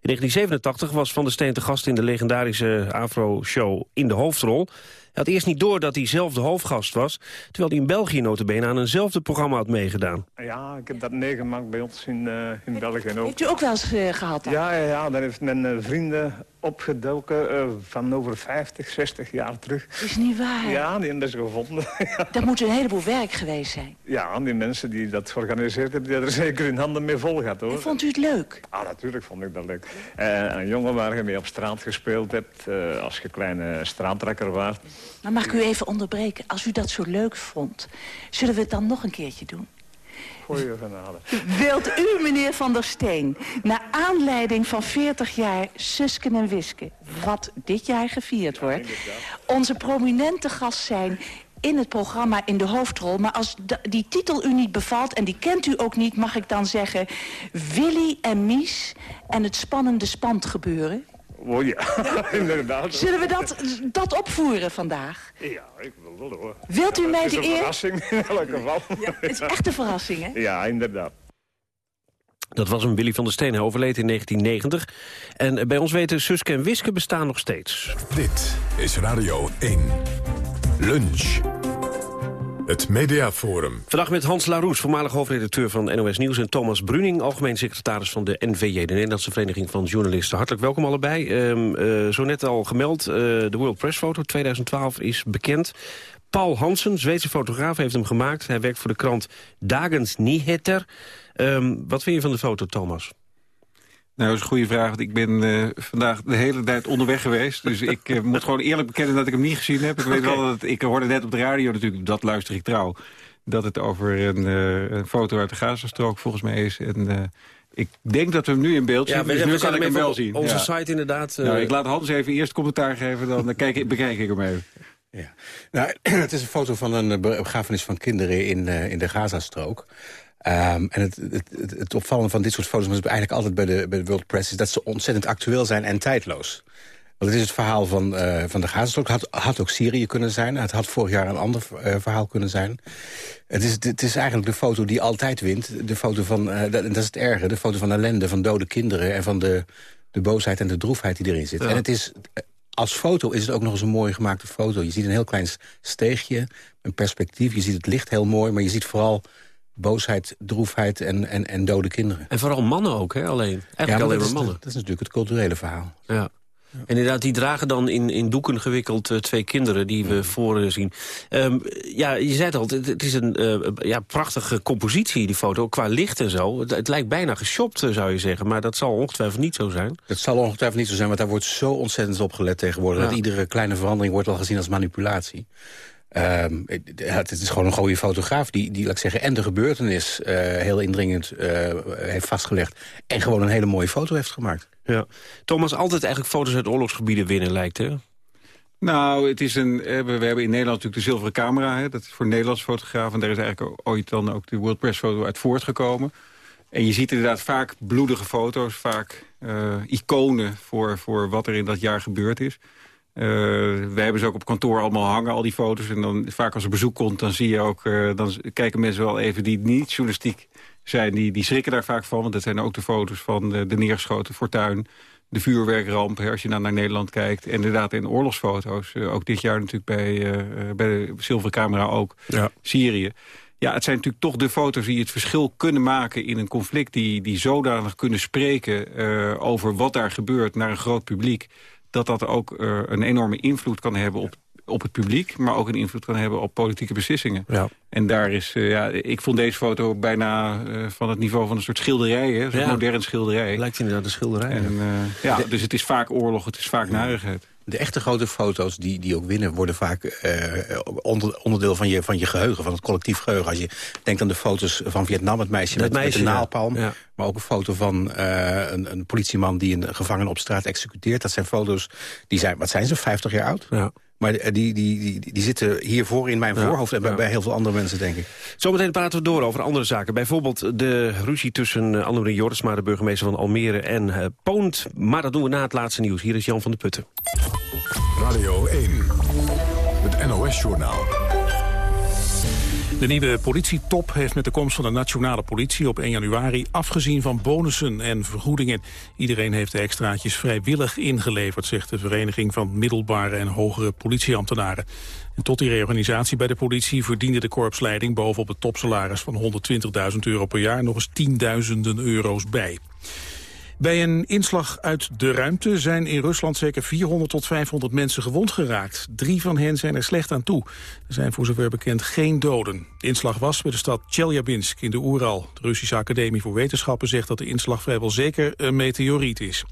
In 1987 was Van der Steen te gast in de legendarische Afro-show In de Hoofdrol. Hij had eerst niet door dat hij zelf de hoofdgast was... terwijl hij in België notabene aan eenzelfde programma had meegedaan. Ja, ik heb dat meegemaakt bij ons in, uh, in België ook. Heeft u ook wel eens uh, gehad? Dan? Ja, ja, ja, daar heeft mijn uh, vrienden opgedoken uh, van over 50, 60 jaar terug. Dat is niet waar? Ja, die hebben ze gevonden. dat moet een heleboel werk geweest zijn. Ja, die mensen die dat georganiseerd hebben, die hebben er zeker hun handen mee vol gehad, hoor. En vond u het leuk? Ah, natuurlijk vond ik dat leuk. een jongen waar je mee op straat gespeeld hebt, als je kleine straattrekker was. Maar mag ik u even onderbreken? Als u dat zo leuk vond, zullen we het dan nog een keertje doen? Goeie genade. Wilt u, meneer Van der Steen, naar aanleiding van 40 jaar Susken en Wisken... wat dit jaar gevierd wordt, onze prominente gast zijn in het programma in de hoofdrol. Maar als die titel u niet bevalt en die kent u ook niet... mag ik dan zeggen Willy en Mies en het spannende spand gebeuren? Oh ja, inderdaad. Zullen we dat, dat opvoeren vandaag? Ja, ik wil wel hoor. Wilt u ja, mij de eer? Het is een verrassing in elk geval. Ja, het is echt een verrassing, hè? Ja, inderdaad. Dat was een Willy van der Steen. Hij overleed in 1990. En bij ons weten Suske en Wiske bestaan nog steeds. Dit is Radio 1. Lunch. Het Mediaforum. Vandaag met Hans Laroes, voormalig hoofdredacteur van NOS Nieuws... en Thomas Bruning, algemeen secretaris van de NVJ... de Nederlandse Vereniging van Journalisten. Hartelijk welkom allebei. Um, uh, zo net al gemeld, uh, de World Press Photo 2012 is bekend. Paul Hansen, Zweedse fotograaf, heeft hem gemaakt. Hij werkt voor de krant Dagens Nyheter. Um, wat vind je van de foto, Thomas? Nou, dat is een goede vraag. Want ik ben uh, vandaag de hele tijd onderweg geweest. Dus ik uh, moet gewoon eerlijk bekennen dat ik hem niet gezien heb. Ik weet okay. wel dat ik hoorde net op de radio natuurlijk, dat luister ik trouw. Dat het over een, uh, een foto uit de Gazastrook volgens mij is. En ik denk dat we hem nu in beeld zien. Ja, we, dus we nu kan ik hem wel zien. Onze ja. site inderdaad. Nou, ik laat Hans even eerst commentaar geven, dan kijk, bekijk ik hem even. Ja. Nou, het is een foto van een begrafenis van kinderen in, in de Gazastrook. Um, en het, het, het, het, opvallende van dit soort foto's, maar eigenlijk altijd bij de, bij de World Press... is dat ze ontzettend actueel zijn en tijdloos. Want het is het verhaal van, uh, van de Gazastrook. Het had, had ook Syrië kunnen zijn. Het had vorig jaar een ander uh, verhaal kunnen zijn. Het is, het is eigenlijk de foto die altijd wint. De foto van, uh, dat, dat is het erge, de foto van ellende, van dode kinderen... en van de, de boosheid en de droefheid die erin zit. Ja. En het is als foto is het ook nog eens een mooi gemaakte foto. Je ziet een heel klein steegje, een perspectief. Je ziet het licht heel mooi, maar je ziet vooral boosheid, droefheid en, en, en dode kinderen. En vooral mannen ook, hè? Alleen. Eigenlijk ja, alleen maar mannen. Dat is natuurlijk het culturele verhaal. Ja. ja. Inderdaad, die dragen dan in, in doeken gewikkeld uh, twee kinderen die we voor uh, zien. Um, ja, je zei het al, het, het is een uh, ja, prachtige compositie, die foto, qua licht en zo. Het, het lijkt bijna geshopt, zou je zeggen, maar dat zal ongetwijfeld niet zo zijn. Het zal ongetwijfeld niet zo zijn, want daar wordt zo ontzettend op gelet tegenwoordig... Ja. dat iedere kleine verandering wordt al gezien als manipulatie. Um, het is gewoon een goede fotograaf die, die laat ik zeggen, en de gebeurtenis uh, heel indringend uh, heeft vastgelegd. En gewoon een hele mooie foto heeft gemaakt. Ja. Thomas, altijd eigenlijk foto's uit oorlogsgebieden winnen lijkt, hè? Nou, het is een, we hebben in Nederland natuurlijk de zilveren camera. Hè, dat is voor Nederlandse fotograaf. En daar is eigenlijk ooit dan ook de World Press foto uit voortgekomen. En je ziet inderdaad vaak bloedige foto's, vaak uh, iconen voor, voor wat er in dat jaar gebeurd is. Uh, wij hebben ze ook op kantoor allemaal hangen, al die foto's. En dan vaak als er bezoek komt, dan zie je ook... Uh, dan kijken mensen wel even die niet journalistiek zijn. Die, die schrikken daar vaak van, want dat zijn ook de foto's van de, de neergeschoten fortuin. De vuurwerkramp, als je nou naar Nederland kijkt. En inderdaad in oorlogsfoto's. Uh, ook dit jaar natuurlijk bij, bij de zilveren camera ook. Ja. Syrië. Ja, het zijn natuurlijk toch de foto's die het verschil kunnen maken in een conflict... die, die zodanig kunnen spreken over wat daar gebeurt naar een groot publiek dat dat ook uh, een enorme invloed kan hebben op, op het publiek... maar ook een invloed kan hebben op politieke beslissingen. Ja. En daar is, uh, ja, ik vond deze foto bijna uh, van het niveau van een soort schilderij. Hè? Zo'n ja. modern schilderij. Lijkt inderdaad een schilderij. En, ja, dus het is vaak oorlog, het is vaak narigheid. De echte grote foto's die, die ook winnen... worden vaak uh, onder, onderdeel van je, van je geheugen, van het collectief geheugen. Als je denkt aan de foto's van Vietnam, het meisje, met, meisje met de naalpalm. Ja. Maar ook een foto van uh, een, een politieman die een gevangene op straat executeert. Dat zijn foto's, die zijn, wat zijn ze, 50 jaar oud? Ja. Maar die, die, die, die zitten hiervoor in mijn voorhoofd en bij, ja. bij, heel veel andere mensen, denk ik. Zometeen praten we door over andere zaken. Bijvoorbeeld de ruzie tussen uh, Annemarie Jorisma, de burgemeester van Almere, en uh, Poont. Maar dat doen we na het laatste nieuws. Hier is Jan van de Putten. Radio 1, het NOS-journaal. De nieuwe politietop heeft met de komst van de nationale politie op 1 januari afgezien van bonussen en vergoedingen. Iedereen heeft de extraatjes vrijwillig ingeleverd, zegt de Vereniging van Middelbare en Hogere Politieambtenaren. En tot die reorganisatie bij de politie verdiende de korpsleiding bovenop het topsalaris van 120.000 euro per jaar nog eens tienduizenden euro's bij. Bij een inslag uit de ruimte zijn in Rusland zeker 400 tot 500 mensen gewond geraakt. Drie van hen zijn er slecht aan toe. Er zijn voor zover bekend geen doden. De inslag was bij de stad Chelyabinsk in de Oeral. De Russische Academie voor Wetenschappen zegt dat de inslag vrijwel zeker een meteoriet is.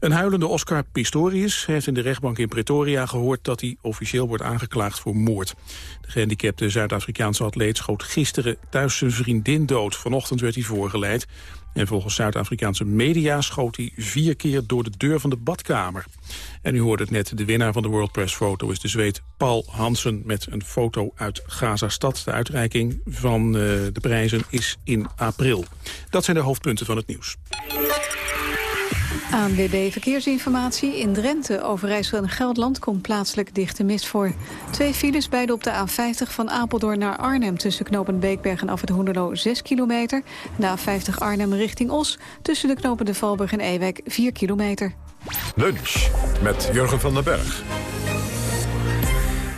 Een huilende Oscar Pistorius heeft in de rechtbank in Pretoria gehoord dat hij officieel wordt aangeklaagd voor moord. De gehandicapte Zuid-Afrikaanse atleet schoot gisteren thuis zijn vriendin dood. Vanochtend werd hij voorgeleid. En volgens Zuid-Afrikaanse media schoot hij vier keer door de deur van de badkamer. En u hoorde het net, de winnaar van de World Press Foto is de Zweed Paul Hansen met een foto uit Gaza-stad. De uitreiking van uh, de prijzen is in april. Dat zijn de hoofdpunten van het nieuws. ANWB Verkeersinformatie. In Drenthe, Overijssel en Gelderland komt plaatselijk dichte mist voor. Twee files, beide op de A50 van Apeldoorn naar Arnhem... tussen knopen Beekberg en af het Hoenderloo 6 kilometer. De A50 Arnhem richting Os tussen de knopen de Valburg en Ewijk 4 kilometer. Lunch met Jurgen van den Berg.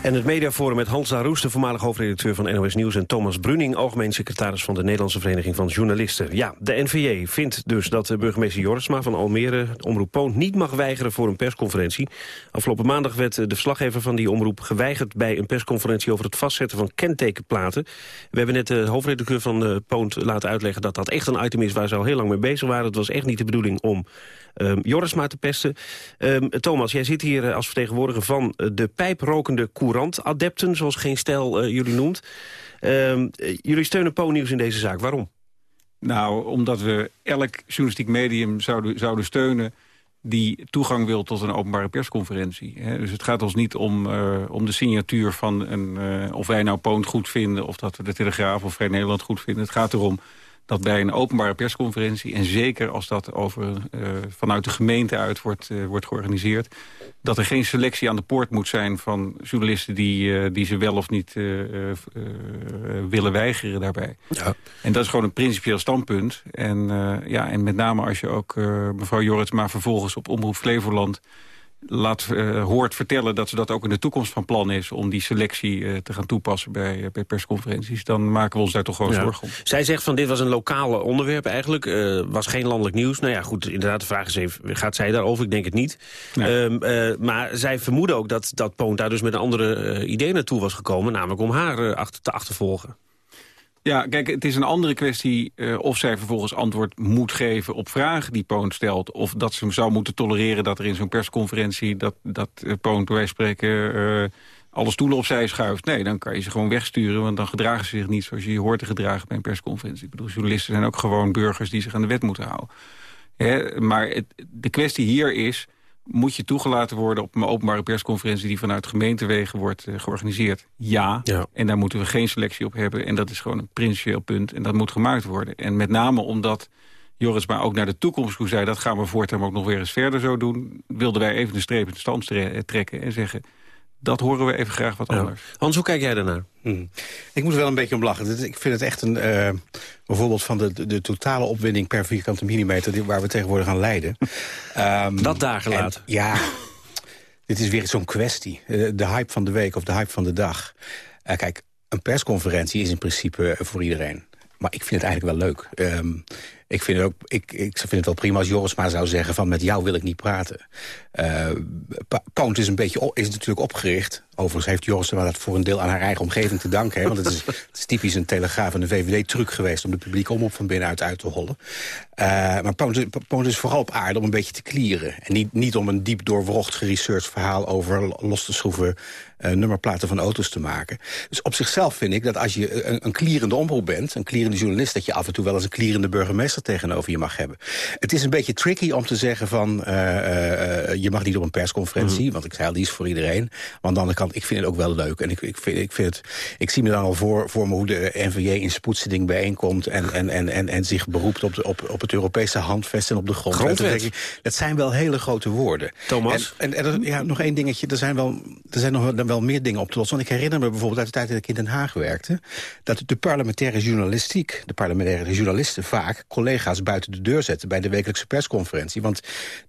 En het mediaforum met Hans Laroes, de voormalig hoofdredacteur van NOS Nieuws... en Thomas Bruning, algemeen secretaris van de Nederlandse Vereniging van Journalisten. Ja, de NVJ vindt dus dat de burgemeester Jorisma van Almere... Omroep Poont niet mag weigeren voor een persconferentie. Afgelopen maandag werd de verslaggever van die omroep geweigerd... bij een persconferentie over het vastzetten van kentekenplaten. We hebben net de hoofdredacteur van Poont laten uitleggen... dat dat echt een item is waar ze al heel lang mee bezig waren. Het was echt niet de bedoeling om um, Jorisma te pesten. Um, Thomas, jij zit hier eh, als vertegenwoordiger van eh, de pijprokende courant-adepten... zoals geen stijl uh, jullie noemt. Um, jullie steunen Po-nieuws in deze zaak. Waarom? Nou, omdat we elk journalistiek medium zouden, zouden steunen die toegang wil tot een openbare persconferentie. Dus het gaat ons niet om, om de signatuur van een, of wij nou Poont goed vinden... of dat we de Telegraaf of Vrij Nederland goed vinden. Het gaat erom dat bij een openbare persconferentie... en zeker als dat over, uh, vanuit de gemeente uit wordt, uh, wordt georganiseerd... dat er geen selectie aan de poort moet zijn van journalisten... die, uh, die ze wel of niet willen weigeren daarbij. Ja. En dat is gewoon een principieel standpunt. En, ja, en met name als je ook mevrouw Jorrits maar vervolgens op Omroep Flevoland laat, uh, hoort vertellen dat ze dat ook in de toekomst van plan is... om die selectie uh, te gaan toepassen bij, uh, bij persconferenties... dan maken we ons daar toch gewoon ja. zorgen om. Zij zegt van dit was een lokaal onderwerp eigenlijk. was geen landelijk nieuws. Nou ja, goed, inderdaad, de vraag is even, gaat zij daarover? Ik denk het niet. Um, maar zij vermoeden ook dat, dat Poont daar dus met een andere idee naartoe was gekomen... namelijk om haar achter, te achtervolgen. Ja, kijk, het is een andere kwestie uh, of zij vervolgens antwoord moet geven op vragen die Poont stelt. Of dat ze hem zou moeten tolereren dat er in zo'n persconferentie... dat, dat uh, Poont, bij spreken, uh, alle stoelen opzij schuift. Nee, dan kan je ze gewoon wegsturen, want dan gedragen ze zich niet... zoals je je hoort te gedragen bij een persconferentie. Ik bedoel, journalisten zijn ook gewoon burgers die zich aan de wet moeten houden. Hè? Maar de kwestie hier is moet je toegelaten worden op een openbare persconferentie... die vanuit gemeentewegen wordt uh, georganiseerd? Ja. ja. En daar moeten we geen selectie op hebben. En dat is gewoon een principieel punt. En dat moet gemaakt worden. En met name omdat Joris maar ook naar de toekomst toe zei... dat gaan we voortaan ook nog weer eens verder zo doen... wilden wij even de streep in de stand trekken en zeggen dat horen we even graag wat anders. Ja. Hans, hoe kijk jij daarnaar? Hmm. Ik moet er wel een beetje om lachen. Ik vind het echt een uh, bijvoorbeeld van de, de, totale opwinding per vierkante millimeter... Die, waar we tegenwoordig aan leiden. um, dat dagen later. Ja, dit is weer zo'n kwestie. Uh, de hype van de week of de hype van de dag. Uh, kijk, een persconferentie is in principe voor iedereen. Maar ik vind het eigenlijk wel leuk. Um, ik vind, het ook, ik, ik vind het wel prima als Joris maar zou zeggen... van met jou wil ik niet praten. Uh, Poont is, een beetje, is natuurlijk opgericht. Overigens heeft Joris maar dat voor een deel aan haar eigen omgeving te danken. Hè, want het is, het is typisch een Telegraaf en een VVD-truc geweest... om de publieke omroep van binnenuit uit te hollen. Uh, maar Poont is vooral op aarde om een beetje te klieren. En niet, niet om een diep doorwrocht geresearched verhaal... over los te schroeven uh, nummerplaten van auto's te maken. Dus op zichzelf vind ik dat als je een, een klierende omroep bent... een klierende journalist, dat je af en toe wel eens een klierende burgemeester tegenover je mag hebben. Het is een beetje tricky om te zeggen van... Uh, uh, je mag niet op een persconferentie, mm. want ik zei al, die is voor iedereen. Maar aan de andere kant, ik vind het ook wel leuk. En ik, ik, vind, ik, vind het, ik zie me dan al voor, voor me hoe de NVJ in spoedseding bijeenkomt... en, en, en, en, en zich beroept op, de, op, op het Europese handvest en op de grondwet. dat zijn wel hele grote woorden. Thomas? En, en, en ja, nog één dingetje, er zijn wel, er zijn nog wel meer dingen op te lossen. Want ik herinner me bijvoorbeeld uit de tijd dat ik in Den Haag werkte... dat de parlementaire journalistiek, de parlementaire journalisten vaak... collega's buiten de deur zetten bij de wekelijkse persconferentie. Want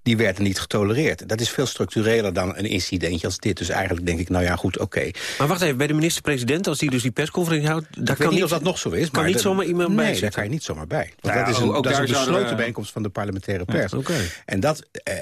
die werden niet getolereerd. Dat is veel structureler dan een incidentje als dit. Dus eigenlijk denk ik, nou ja, goed, oké. Okay. Maar wacht even, bij de minister-president, als die dus die persconferentie houdt... Daar kan niet of dat nog zo is. Kan niet zomaar iemand nee, bij Nee, daar kan je niet zomaar bij. Want nou, dat is een, ook dat is een besloten we... bijeenkomst van de parlementaire pers. Ja, okay. En dat, uh,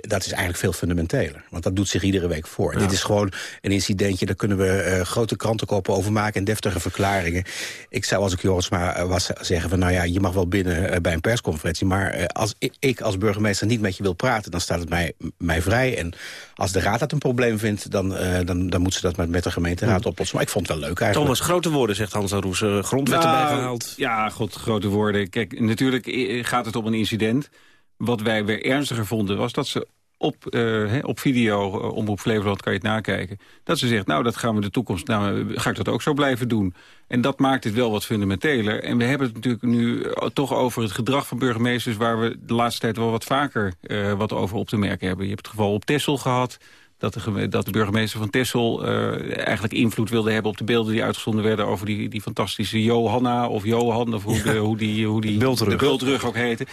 dat is eigenlijk veel fundamenteler. Want dat doet zich iedere week voor. Ja. dit is gewoon een incidentje, daar kunnen we uh, grote krantenkoppen over maken... en deftige verklaringen. Ik zou, als ik Joris maar was, zeggen van... nou ja, je mag wel binnen uh, bij een persconferentie... maar uh, als ik, ik, als burgemeester niet met je wil praten... dan staat het mij, mij vrij. En als de raad dat een probleem vindt... dan, dan, dan moet ze dat met, met de gemeenteraad hmm. oplossen. Maar ik vond het wel leuk eigenlijk. Thomas, grote woorden, zegt Hans Roes. grondwet nou, erbij gehaald. Ja, god, grote woorden. Kijk, natuurlijk gaat het om een incident... Wat wij weer ernstiger vonden was dat ze op, uh, op video, uh, Omroep Flevoland kan je het nakijken... dat ze zegt, nou, dat gaan we de toekomst, nou, ga ik dat ook zo blijven doen. En dat maakt het wel wat fundamenteler. En we hebben het natuurlijk nu toch over het gedrag van burgemeesters... waar we de laatste tijd wel wat vaker uh, wat over op te merken hebben. Je hebt het geval op Tessel gehad dat de, dat de burgemeester van Texel eigenlijk invloed wilde hebben... op de beelden die uitgezonden werden over die, die fantastische Johanna of Johan... of hoe, de, hoe die, hoe die de bultrug ook heette.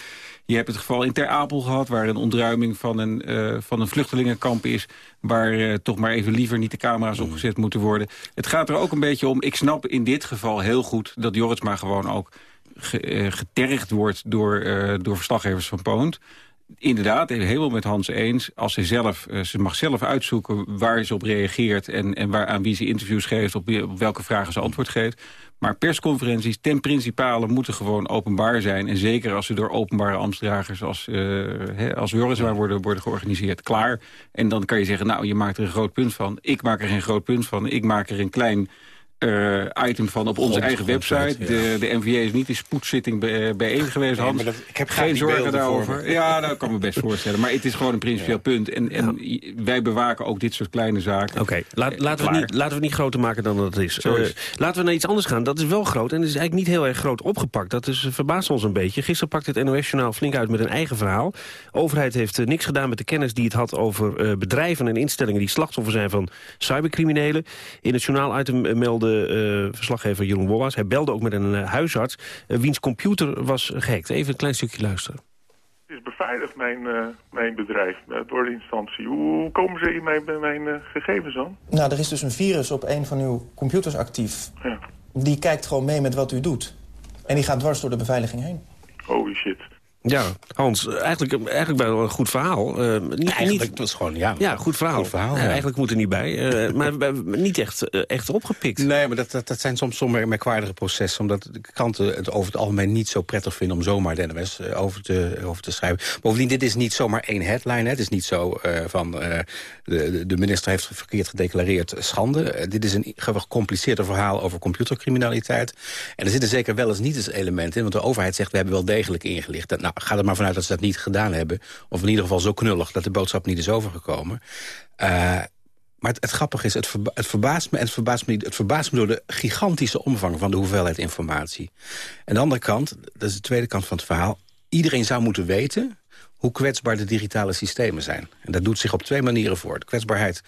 Je hebt het geval in Ter Apel gehad... waar een ontruiming van een, uh, van een vluchtelingenkamp is... waar uh, toch maar even liever niet de camera's mm. opgezet moeten worden. Het gaat er ook een beetje om... ik snap in dit geval heel goed dat Jorritsma gewoon ook... Ge, uh, getergd wordt door, door verslaggevers van Poont inderdaad, helemaal met Hans eens. Als ze zelf, ze mag zelf uitzoeken waar ze op reageert... en, en waar, aan wie ze interviews geeft, op, op welke vragen ze antwoord geeft. Maar persconferenties ten principale moeten gewoon openbaar zijn. En zeker als ze door openbare ambtsdragers als, uh, als Jorisma worden, worden georganiseerd. Klaar. En dan kan je zeggen, nou, je maakt er een groot punt van. Ik maak er geen groot punt van. Ik maak er een klein uh, item van op onze eigen website. De, de NVA is niet in spoedzitting bijeen geweest, Hans. Nee, ik heb geen zorgen daarover. Ja, dat kan me best voorstellen. Maar het is gewoon een principieel punt. En, en wij bewaken ook dit soort kleine zaken. Oké, Laat, laten, we niet, laten we het niet groter maken dan dat het is. Uh, laten we naar iets anders gaan. Dat is wel groot en het is eigenlijk niet heel erg groot opgepakt. Dat is, verbaast ons een beetje. Gisteren pakte het NOS-journaal flink uit met een eigen verhaal. De overheid heeft uh, niks gedaan met de kennis die het had over bedrijven en instellingen... die slachtoffer zijn van cybercriminelen. In het journaal-item meldde uh, verslaggever Jeroen Wollas. Hij belde ook met een uh, huisarts uh, wiens computer was gehackt. Even een klein stukje luisteren. Het is beveiligd, mijn, mijn bedrijf, door de instantie. Hoe komen ze in mijn, mijn gegevens dan? Nou, er is dus een virus op een van uw computers actief. Ja. Die kijkt gewoon mee met wat u doet. En die gaat dwars door de beveiliging heen. Holy shit. Ja, Hans, eigenlijk, eigenlijk wel een goed verhaal. Uh, niet, eigenlijk niet, was gewoon, ja. Ja, goed verhaal. Goed verhaal ja. Eigenlijk moet er niet bij. Uh, maar niet echt, echt opgepikt. Nee, maar dat, dat, dat zijn soms soms merkwaardige processen. Omdat de kranten het over het algemeen niet zo prettig vinden... om zomaar de NOS over, te, over te schrijven. Bovendien, dit is niet zomaar één headline. Hè. Het is niet zo van de, de minister heeft verkeerd gedeclareerd schande. dit is een gecompliceerde verhaal over computercriminaliteit. En er zitten zeker wel eens niet eens elementen in. Want de overheid zegt, we hebben wel degelijk ingelicht. Dat, nou, ga er maar vanuit dat ze dat niet gedaan hebben. Of in ieder geval zo knullig dat de boodschap niet is overgekomen. Uh, maar het, grappige is, het, het, verbaast me, en het, verbaast me, het verbaast me door de gigantische omvang van de hoeveelheid informatie. En de andere kant, dat is de tweede kant van het verhaal... iedereen zou moeten weten hoe kwetsbaar de digitale systemen zijn. En dat doet zich op twee manieren voor. De kwetsbaarheid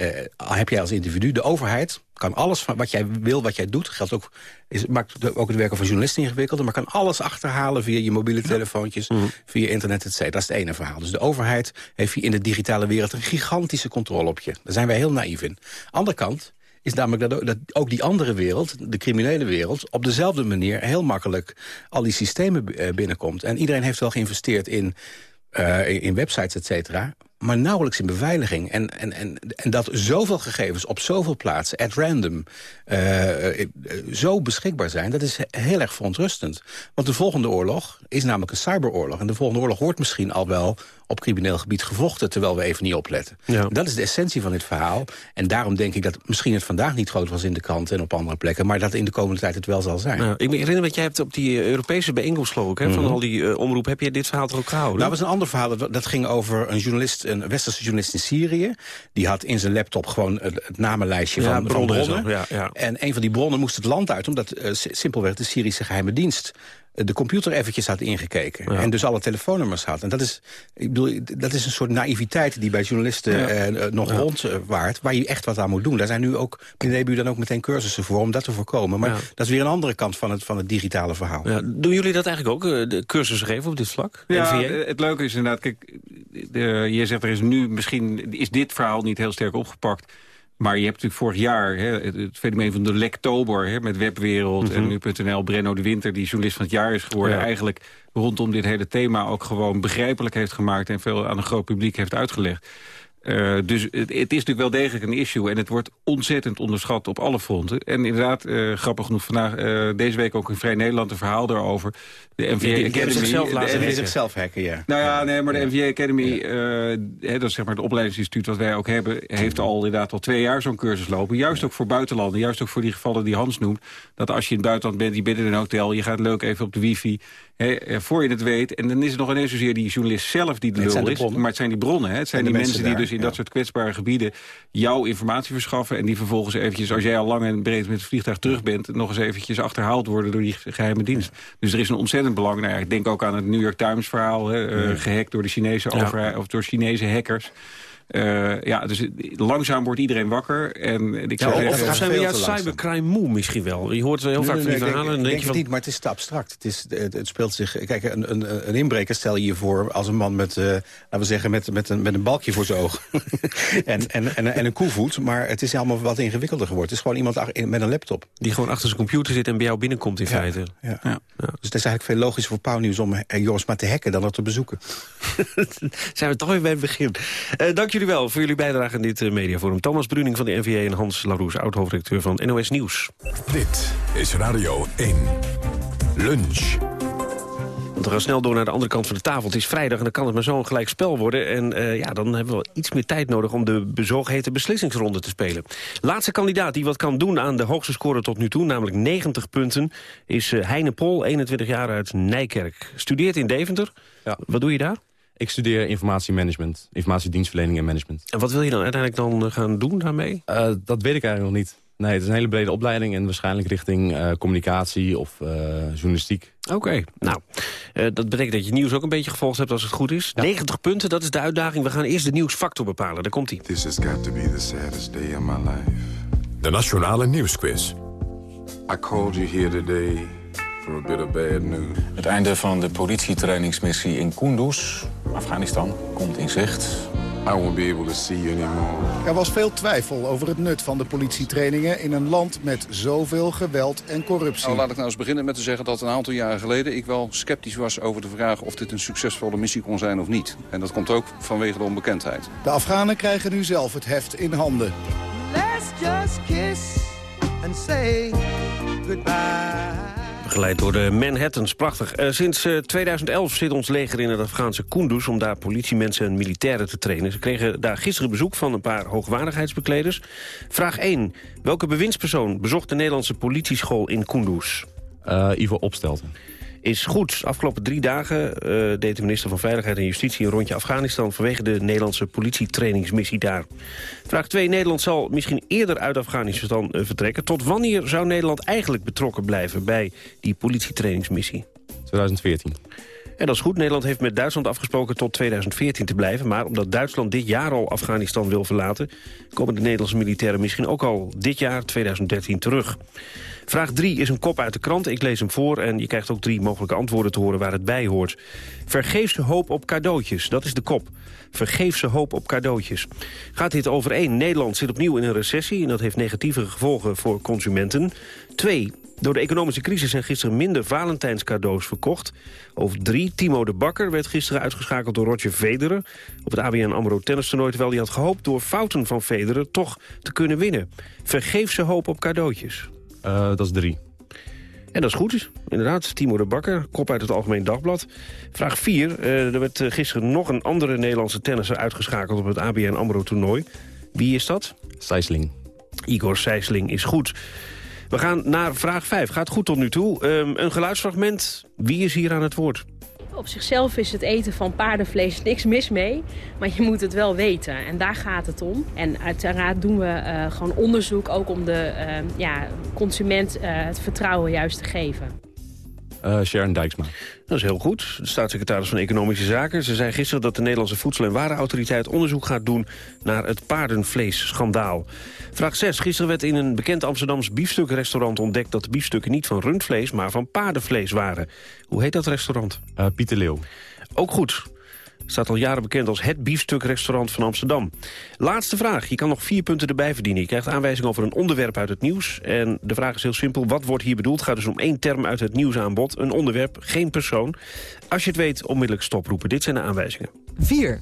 uh, heb jij als individu. De overheid kan alles van wat jij wil, wat jij doet... Geldt ook, is, maakt ook het werken van journalisten ingewikkelder... maar kan alles achterhalen via je mobiele telefoontjes... Mhm. via internet, etc. Dat is het ene verhaal. Dus de overheid heeft hier in de digitale wereld... een gigantische controle op je. Daar zijn wij heel naïef in. Andere kant is namelijk dat, dat ook die andere wereld, de criminele wereld... op dezelfde manier heel makkelijk al die systemen eh, binnenkomt. En iedereen heeft wel geïnvesteerd in, uh, in websites, et cetera maar nauwelijks in beveiliging. En, en, en, en dat zoveel gegevens op zoveel plaatsen, at random, uh, zo beschikbaar zijn... dat is heel erg verontrustend. Want de volgende oorlog is namelijk een cyberoorlog. En de volgende oorlog wordt misschien al wel op crimineel gebied gevochten... terwijl we even niet opletten. Ja. Dat is de essentie van dit verhaal. En daarom denk ik dat misschien het vandaag niet groot was in de krant... en op andere plekken, maar dat in de komende tijd het wel zal zijn. Nou, ik herinner dat jij hebt op die Europese bijeenkomst geloof hè, van mhm. al die uh, omroep. Heb je dit verhaal toch ook gehouden? Nou, dat was een ander verhaal. Dat, dat ging over een journalist een westerse journalist in Syrië. Die had in zijn laptop gewoon het, namenlijstje van, bronnen. Van bronnen. Ja, ja. En een van die bronnen moest het land uit... omdat uh, simpelweg de Syrische geheime dienst de computer eventjes had ingekeken. En dus alle telefoonnummers had. En dat is, ik bedoel, dat is een soort naïviteit die bij journalisten eh, nog ja. rondwaart. waar je echt wat aan moet doen. Daar zijn nu ook, meneer Nebu dan ook meteen cursussen voor om dat te voorkomen. Maar dat is weer een andere kant van het, van het digitale verhaal. Doen jullie dat eigenlijk ook, eh, de cursussen geven op dit vlak? Ja, het leuke is inderdaad, kijk, de, je zegt er is nu misschien, is dit verhaal niet heel sterk opgepakt. Maar je hebt natuurlijk vorig jaar hè, het, fenomeen van de lektober... Hè, met Webwereld en mhm. nu.nl, Brenno de Winter... die journalist van het jaar is geworden... eigenlijk rondom dit hele thema ook gewoon begrijpelijk heeft gemaakt... en veel aan een groot publiek heeft uitgelegd. Uh, dus het, het, is natuurlijk wel degelijk een issue. En het wordt ontzettend onderschat op alle fronten. En inderdaad, uh, grappig genoeg, vandaag, uh, deze week ook in Vrij Nederland een verhaal daarover. De NVA die Academy. Zichzelf laten de, zichzelf hacken, ja. Nou ja, nee, maar de NVA Academy, dat is zeg maar het opleidingsinstituut wat wij ook hebben... heeft al inderdaad al twee jaar zo'n cursus lopen. Juist ook voor buitenlanden, juist ook voor die gevallen die Hans noemt. Dat als je in het buitenland bent, je bent in een hotel... je gaat leuk even op de wifi, He, voor je het weet. En dan is het nog ineens zozeer die journalist zelf die de lul is. Maar het zijn die bronnen. Hè? Het zijn die mensen, die dus in dat soort kwetsbare gebieden... jouw informatie verschaffen. En die vervolgens eventjes, als jij al lang en breed met het vliegtuig terug bent... nog eens eventjes achterhaald worden door die geheime dienst. Dus er is een ontzettend belang. Nou, ik denk ook aan het New York Times verhaal. Hè, uh, gehackt door de Chinese overheid of door Chinese hackers. Eh, ja, dus langzaam wordt iedereen wakker. En ik Ja, zou of zeggen, zijn we juist cybercrime moe misschien wel? Je hoort heel Nee, vaak nee, van die nee, verhalen. ik denk denk je het van, niet, maar het is te abstract. Het, is, het, het speelt zich... Kijk, een, een, een inbreker stel je je voor als een man met, eh, laten we zeggen, met, met, een, met een balkje voor zijn oog. en, en, en, en een koevoet. Maar het is allemaal wat ingewikkelder geworden. Het is gewoon iemand met een laptop. die gewoon achter zijn computer zit en bij jou binnenkomt in feite. Ja. Dus het is eigenlijk veel logischer voor Pauwnieuws om eh, Joris maar te hacken dan dat te bezoeken. Zijn we toch weer bij het begin. Eh, dank jullie wel voor jullie bijdrage aan dit eh, mediaforum. Thomas Bruning van de NVA en Hans Laroes, oud-hoofdredacteur van NOS Nieuws. Dit is Radio 1. Lunch. Want we gaan snel door naar de andere kant van de tafel. Het is vrijdag en dan kan het maar zo'n gelijk spel worden. En eh, ja, dan hebben we wel iets meer tijd nodig om de bezogeheten beslissingsronde te spelen. Laatste kandidaat die wat kan doen aan de hoogste score tot nu toe, namelijk 90 punten, is eh, Heine Pol, 21 jaar uit Nijkerk. Studeert in Deventer. Ja. Wat doe je daar? Ik studeer informatiemanagement, informatiedienstverlening en management. En wat wil je dan uiteindelijk dan eh, gaan doen daarmee? Eh, dat weet ik eigenlijk nog niet. Nee, het is een hele brede opleiding en waarschijnlijk richting eh, communicatie of eh, journalistiek. Oké, nou, eh, dat betekent dat je nieuws ook een beetje gevolgd hebt als het goed is. 90 punten, dat is de uitdaging. We gaan eerst de nieuwsfactor bepalen. Daar komt hij. This has got to be the saddest day of my life. De Nationale Nieuwsquiz. I called you here today for a bit of bad news. Het einde van de politietrainingsmissie in Kunduz, Afghanistan, komt in zicht. I won't be able to see you anymore. Er was veel twijfel over het nut van de politietrainingen... in een land met zoveel geweld en corruptie. Nou, laat ik nou eens beginnen met te zeggen dat een aantal jaren geleden... ik wel sceptisch was over de vraag of dit een succesvolle missie kon zijn of niet. En dat komt ook vanwege de onbekendheid. De Afghanen krijgen nu zelf het heft in handen. Let's just kiss and say goodbye. Begeleid door de Manhattans, prachtig. Eh, sinds eh, 2011 zit ons leger in het Afghaanse Kunduz... om daar politiemensen en militairen te trainen. Ze kregen daar gisteren bezoek van een paar hoogwaardigheidsbekleders. Vraag 1. Welke bewindspersoon bezocht de Nederlandse politieschool in Kunduz? Uh, Ivo Opstelten. Is goed. Afgelopen drie dagen uh, deed de minister van Veiligheid en Justitie... een rondje Afghanistan vanwege de Nederlandse politietrainingsmissie daar. Vraag 2. Nederland zal misschien eerder uit Afghanistan uh, vertrekken. Tot wanneer zou Nederland eigenlijk betrokken blijven... bij die politietrainingsmissie? 2014. En dat is goed. Nederland heeft met Duitsland afgesproken tot 2014 te blijven. Maar omdat Duitsland dit jaar al Afghanistan wil verlaten... komen de Nederlandse militairen misschien ook al dit jaar, 2013, terug. Vraag 3 is een kop uit de krant. Ik lees hem voor en je krijgt ook drie mogelijke antwoorden te horen waar het bij hoort. Vergeefse hoop op cadeautjes, dat is de kop. Vergeefse hoop op cadeautjes. Gaat dit over één? Nederland zit opnieuw in een recessie... en dat heeft negatieve gevolgen voor consumenten. Twee, door de economische crisis zijn gisteren minder Valentijnscadeaus verkocht. Of drie, Timo de Bakker werd gisteren uitgeschakeld door Roger Federer... op het ABN AMRO tennistoernooi... terwijl hij had gehoopt door fouten van Federer toch te kunnen winnen. Vergeefse hoop op cadeautjes. Uh, dat is drie. En dat is goed, inderdaad. Timo de Bakker, kop uit het Algemeen Dagblad. Vraag 4. Uh, er werd uh, gisteren nog een andere Nederlandse tennisser uitgeschakeld... op het ABN AMRO-toernooi. Wie is dat? Sijsling. Igor Sijsling is goed. We gaan naar vraag 5. Gaat goed tot nu toe. Um, een geluidsfragment. Wie is hier aan het woord? Op zichzelf is het eten van paardenvlees niks mis mee, maar je moet het wel weten. En daar gaat het om. En uiteraard doen we uh, gewoon onderzoek ook om de uh, ja, consument uh, het vertrouwen juist te geven. Uh, Sharon Dijksma. Dat is heel goed. De staatssecretaris van Economische Zaken. Ze zei gisteren dat de Nederlandse Voedsel- en Warenautoriteit onderzoek gaat doen naar het paardenvleesschandaal. Vraag 6. Gisteren werd in een bekend Amsterdams biefstukrestaurant ontdekt dat de biefstukken niet van rundvlees, maar van paardenvlees waren. Hoe heet dat restaurant? Uh, Pieter Leeuw. Ook goed. Staat al jaren bekend als het biefstukrestaurant van Amsterdam. Laatste vraag. Je kan nog vier punten erbij verdienen. Je krijgt aanwijzing over een onderwerp uit het nieuws. En de vraag is heel simpel. Wat wordt hier bedoeld? Het gaat dus om één term uit het nieuwsaanbod. Een onderwerp, geen persoon. Als je het weet, onmiddellijk stoproepen. Dit zijn de aanwijzingen. 4.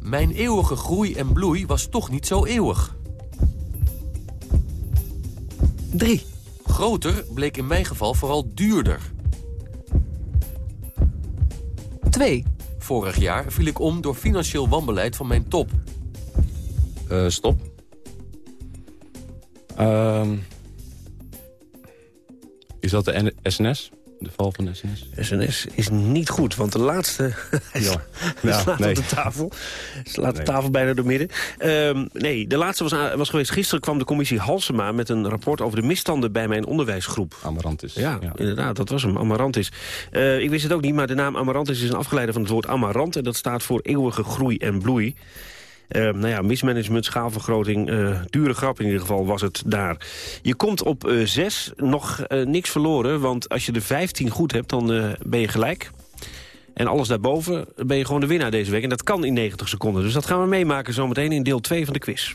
Mijn eeuwige groei en bloei was toch niet zo eeuwig. 3. Groter bleek in mijn geval vooral duurder. 2. Vorig jaar viel ik om door financieel wanbeleid van mijn top. Uh, stop. Uh, is dat de SNS? De val van SNS? SNS is niet goed, want de laatste ja. ja, slaat nee. op de tafel. Slaat nee. de tafel bijna door midden. Um, nee, de laatste was, was geweest. Gisteren kwam de commissie Halsema met een rapport over de misstanden bij mijn onderwijsgroep. Amarantis. Ja, ja. inderdaad, dat was hem, Amarantis. Uh, ik wist het ook niet, maar de naam Amarantis is een afgeleide van het woord amarant. En dat staat voor eeuwige groei en bloei. Uh, nou ja, mismanagement, schaalvergroting, uh, dure grap in ieder geval was het daar. Je komt op uh, zes, nog niks verloren, want als je de 15 goed hebt, dan ben je gelijk. En alles daarboven ben je gewoon de winnaar deze week. En dat kan in 90 seconden. Dus dat gaan we meemaken zometeen in deel 2 van de quiz.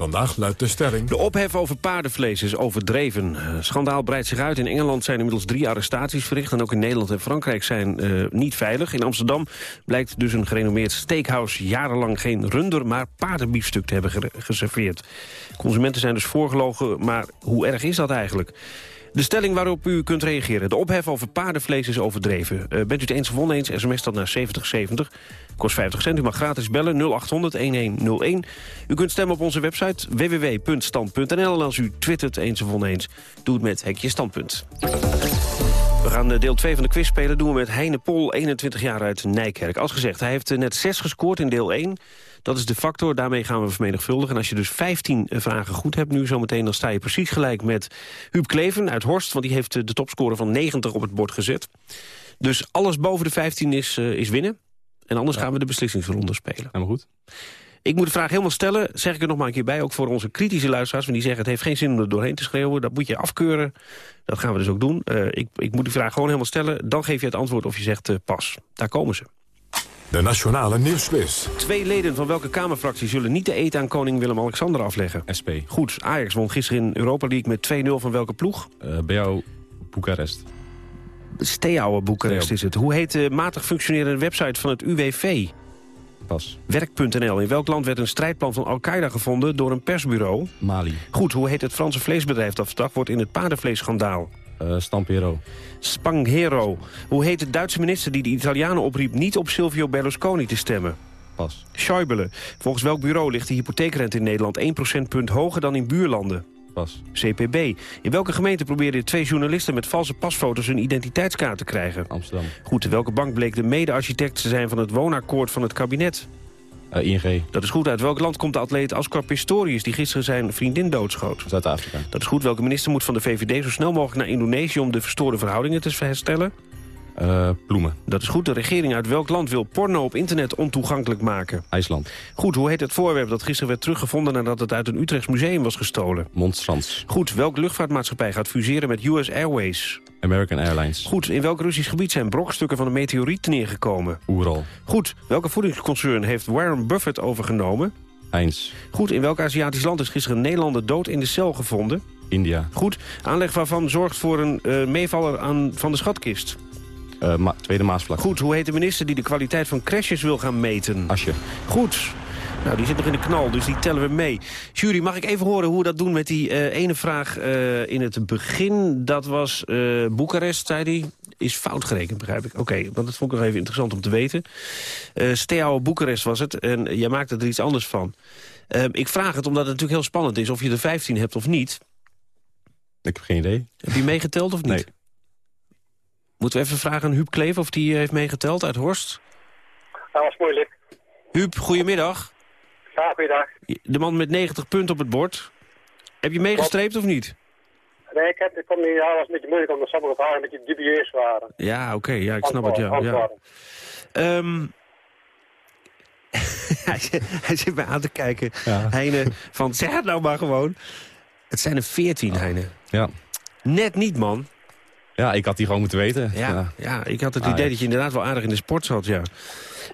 Vandaag luidt de stelling... De ophef over paardenvlees is overdreven. Uh, schandaal breidt zich uit. In Engeland zijn inmiddels drie arrestaties verricht... en ook in Nederland en Frankrijk zijn uh, niet veilig. In Amsterdam blijkt dus een gerenommeerd steakhouse... jarenlang geen runder, maar paardenbiefstuk te hebben geserveerd. Consumenten zijn dus voorgelogen, maar hoe erg is dat eigenlijk? De stelling waarop u kunt reageren. De ophef over paardenvlees is overdreven. Uh, bent u het eens of oneens, sms dat naar 7070. Kost 50 cent. U mag gratis bellen 0800-1101. U kunt stemmen op onze website www.stand.nl. En als u twittert eens of oneens, doe het met Hekje Standpunt. We gaan deel 2 van de quiz spelen. doen we met Heine Pol, 21 jaar uit Nijkerk. Als gezegd, hij heeft net 6 gescoord in deel 1. Dat is de factor, daarmee gaan we vermenigvuldigen. En als je dus 15 vragen goed hebt nu zometeen... dan sta je precies gelijk met Huub Kleven uit Horst... want die heeft de topscore van 90 op het bord gezet. Dus alles boven de 15 is, uh, is winnen. En anders gaan we de beslissingsronde spelen. Helemaal goed. Ik moet de vraag helemaal stellen, zeg ik er nog maar een keer bij... ook voor onze kritische luisteraars, want die zeggen... het heeft geen zin om er doorheen te schreeuwen, dat moet je afkeuren. Dat gaan we dus ook doen. Uh, ik, ik moet die vraag gewoon helemaal stellen. Dan geef je het antwoord of je zegt uh, pas. Daar komen ze. De Nationale Nieuwsquiz. Twee leden van welke Kamerfractie zullen niet de eet aan koning Willem-Alexander afleggen? SP. Goed, Ajax won gisteren in Europa League met 2-0 van welke ploeg? Uh, BO Boekarest. Steaua Boekarest is het. Hoe heet de matig functionerende website van het UWV? Pas. Werk.nl. In welk land werd een strijdplan van Al-Qaeda gevonden door een persbureau? Mali. Goed, hoe heet het Franse vleesbedrijf dat verdacht wordt in het paardenvleesschandaal? Uh, Stampero. Spanghero. Hoe heet de Duitse minister die de Italianen opriep... niet op Silvio Berlusconi te stemmen? Pas. Schäuble. Volgens welk bureau ligt de hypotheekrente in Nederland 1 procentpunt hoger dan in buurlanden? Pas. CPB. In welke gemeente probeerden twee journalisten met valse pasfoto's hun identiteitskaart te krijgen? Amsterdam. Goed, welke bank bleek de mede-architect te zijn van het woonakkoord van het kabinet? Uh, ING. Dat is goed. Uit welk land komt de atleet Ascar Pistorius... die gisteren zijn vriendin doodschoot? Zuid-Afrika. Dat is goed. Welke minister moet van de VVD zo snel mogelijk naar Indonesië... om de verstoorde verhoudingen te herstellen? Uh, bloemen. Dat is goed. De regering uit welk land wil porno op internet ontoegankelijk maken? IJsland. Goed. Hoe heet het voorwerp dat gisteren werd teruggevonden... nadat het uit een Utrechts museum was gestolen? Monstrans. Goed. Welke luchtvaartmaatschappij gaat fuseren met US Airways? American Airlines. Goed. In welk Russisch gebied zijn brokstukken van een meteoriet neergekomen? Oeral. Goed. Welke voedingsconcern heeft Warren Buffett overgenomen? Heinz. Goed. In welk Aziatisch land is gisteren een Nederlander dood in de cel gevonden? India. Goed. Aanleg waarvan zorgt voor een uh, meevaller aan, van de schatkist? Uh, ma tweede Maasvlak. Goed, hoe heet de minister die de kwaliteit van crashes wil gaan meten? Asje. Goed. Nou, die zit nog in de knal, dus die tellen we mee. Jury, mag ik even horen hoe we dat doen met die uh, ene vraag uh, in het begin? Dat was Boekarest, zei hij. Is fout gerekend, begrijp ik. Oké, okay, want dat vond ik nog even interessant om te weten. Uh, Steaua Boekarest was het, en jij maakte er iets anders van. ik vraag het omdat het natuurlijk heel spannend is of je er 15 hebt of niet. Ik heb geen idee. Heb je meegeteld of niet? Nee. Moeten we even vragen aan Huub Kleef of die heeft meegeteld uit Horst? Dat was moeilijk. Huub, goedemiddag. Ja, goeiedag. De man met 90 punten op het bord. Heb je meegestreept of niet? Nee, ik, heb, ik kon niet, ja, het was een beetje moeilijk omdat sommige vragen een beetje dubieus waren. Ja, oké, okay, ja, ik snap het, ja. ja. Um, hij zit mij aan te kijken, ja. Heine, van zeg het nou maar gewoon. Het zijn er 14, Heine. Ja. Net niet, man. Ja, ik had die gewoon moeten weten. Ja, ja. ja ik had het idee dat je inderdaad wel aardig in de sport zat, ja.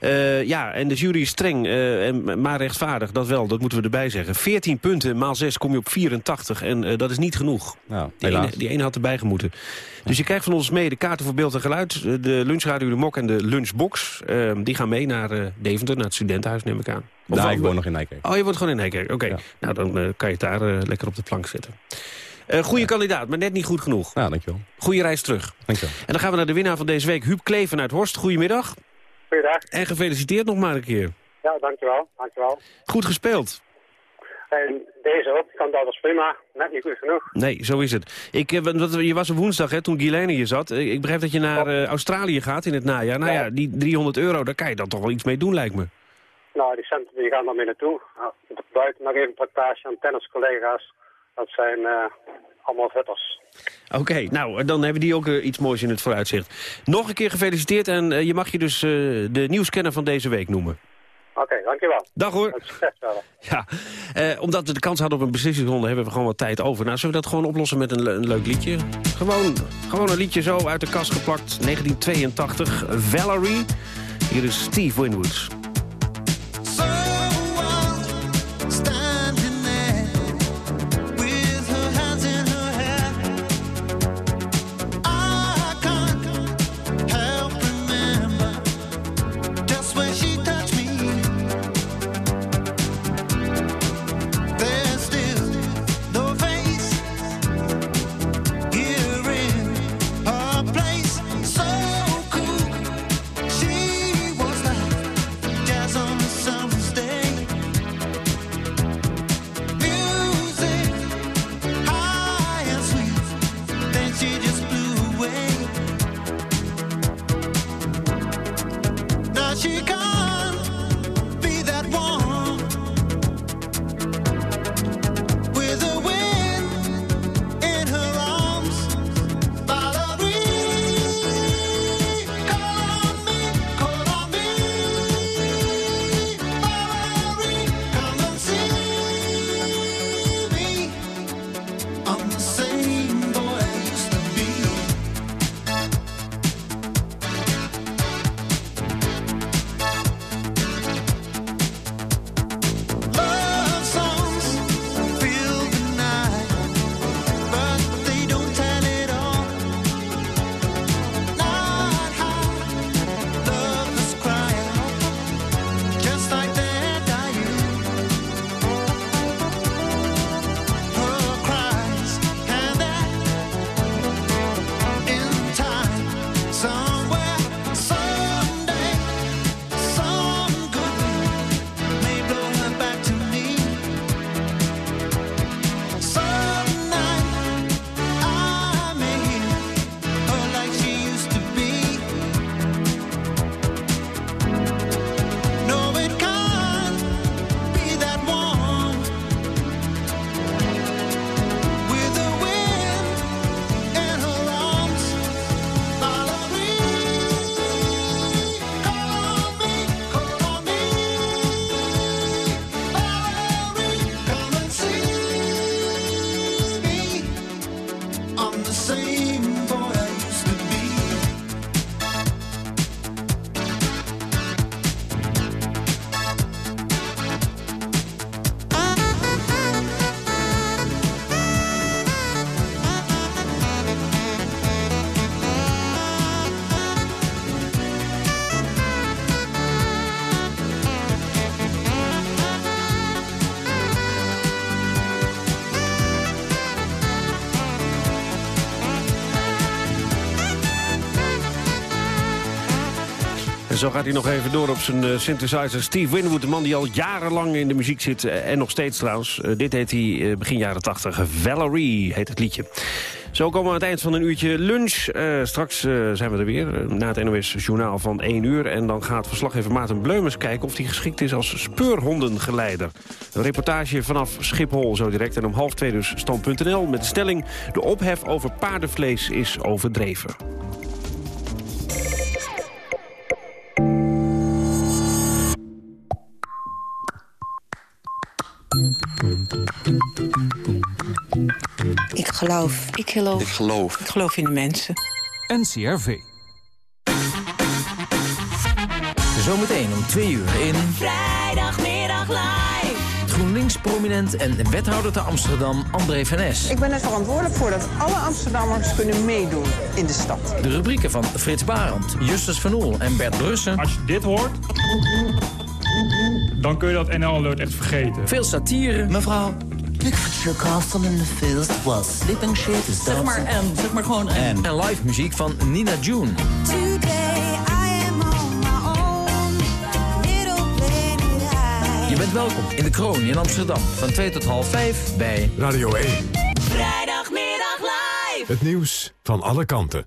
Uh, ja, en de jury is streng, uh, en, maar rechtvaardig, dat wel, dat moeten we erbij zeggen. 14 punten, maal 6 kom je op 84 en uh, dat is niet genoeg. Nou, die, ene, die ene had erbij gemoeten. Dus je krijgt van ons mee de kaarten voor beeld en geluid, de lunchradio, de mok en de lunchbox. die gaan mee naar Deventer, naar het studentenhuis, neem ik aan. Of nou, ik woon nog in Nijkerk. Oh, je woont gewoon in Nijkerk, oké. Okay. Ja. Nou, dan kan je het daar lekker op de plank zetten. Uh, goede ja. kandidaat, maar net niet goed genoeg. Ja, dankjewel. Goede reis terug. Dankjewel. En dan gaan we naar de winnaar van deze week, Huub Kleven uit Horst. Goedemiddag. Goeiedag. En gefeliciteerd nog maar een keer. Ja, dankjewel. dankjewel. Goed gespeeld. En deze ook, kan dat als prima, net niet goed genoeg. Nee, zo is het. Ik, eh, je was op woensdag hè, toen Guilaine hier zat. Eh, Ik begrijp dat je naar eh, Australië gaat in het najaar. Nou ja, die 300 euro, daar kan je dan toch wel iets mee doen, lijkt me. Nou, die centen die gaan dan mee naartoe. Buiten nog even een aan tenniscollega's. Dat zijn allemaal vetters. Oké, nou, dan hebben die ook eh, iets moois in het vooruitzicht. Nog een keer gefeliciteerd en eh, je mag je dus eh, de nieuwscanner van deze week noemen. Oké, dankjewel. Dag hoor. Ja, eh, omdat we de kans hadden op een beslissingsronde... hebben we gewoon wat tijd over. Nou, zullen we dat gewoon oplossen met een, le- een leuk liedje? Gewoon, gewoon een liedje zo uit de kast geplakt. 1982, Valerie. Hier is Steve Winwood. Zo gaat hij nog even door op zijn eh, synthesizer. Steve Winwood, de man die al jarenlang in de muziek zit. eh, en nog steeds trouwens. Eh, dit heet hij begin jaren 80. Valerie heet het liedje. Zo komen we aan het eind van een uurtje lunch. Straks zijn we er weer, na het NOS-journaal van 1 uur. En dan gaat verslaggever Maarten Bleumers kijken... of hij geschikt is als speurhondengeleider. Een reportage vanaf Schiphol zo direct. En om half twee dus stand.nl met de stelling... de ophef over paardenvlees is overdreven. Ik geloof. Ik geloof. Ik geloof. Ik geloof in de mensen. NCRV. Zometeen om twee uur in... Vrijdagmiddag live. GroenLinks-prominent en wethouder te Amsterdam, André van Es. Ik ben er verantwoordelijk voor dat alle Amsterdammers kunnen meedoen in de stad. De rubrieken van Frits Barend, Justus van Oel en Bert Brussen. Als je dit hoort, dan kun je dat NL Alert echt vergeten. Veel satire. Mevrouw, Castle in the fields was sleeping shit is Zeg maar en, zeg maar gewoon en. En live muziek van Nina June. Today I am on my own. Little planet I. Je Je bent welkom in de Kroon in Amsterdam. Van 2 tot half 5 bij Radio 1. Vrijdagmiddag live. Het nieuws van alle kanten.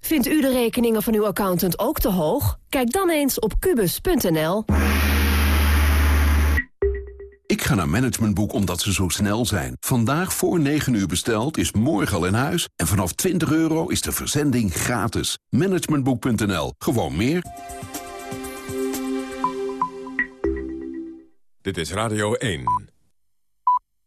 Vindt u de rekeningen van uw accountant ook te hoog? Kijk dan eens op kubus.nl. Ik ga naar Managementboek omdat ze zo snel zijn. Vandaag voor 9 uur besteld is morgen al in huis. En vanaf 20 euro is de verzending gratis. Managementboek.nl. Gewoon meer. Dit is Radio 1.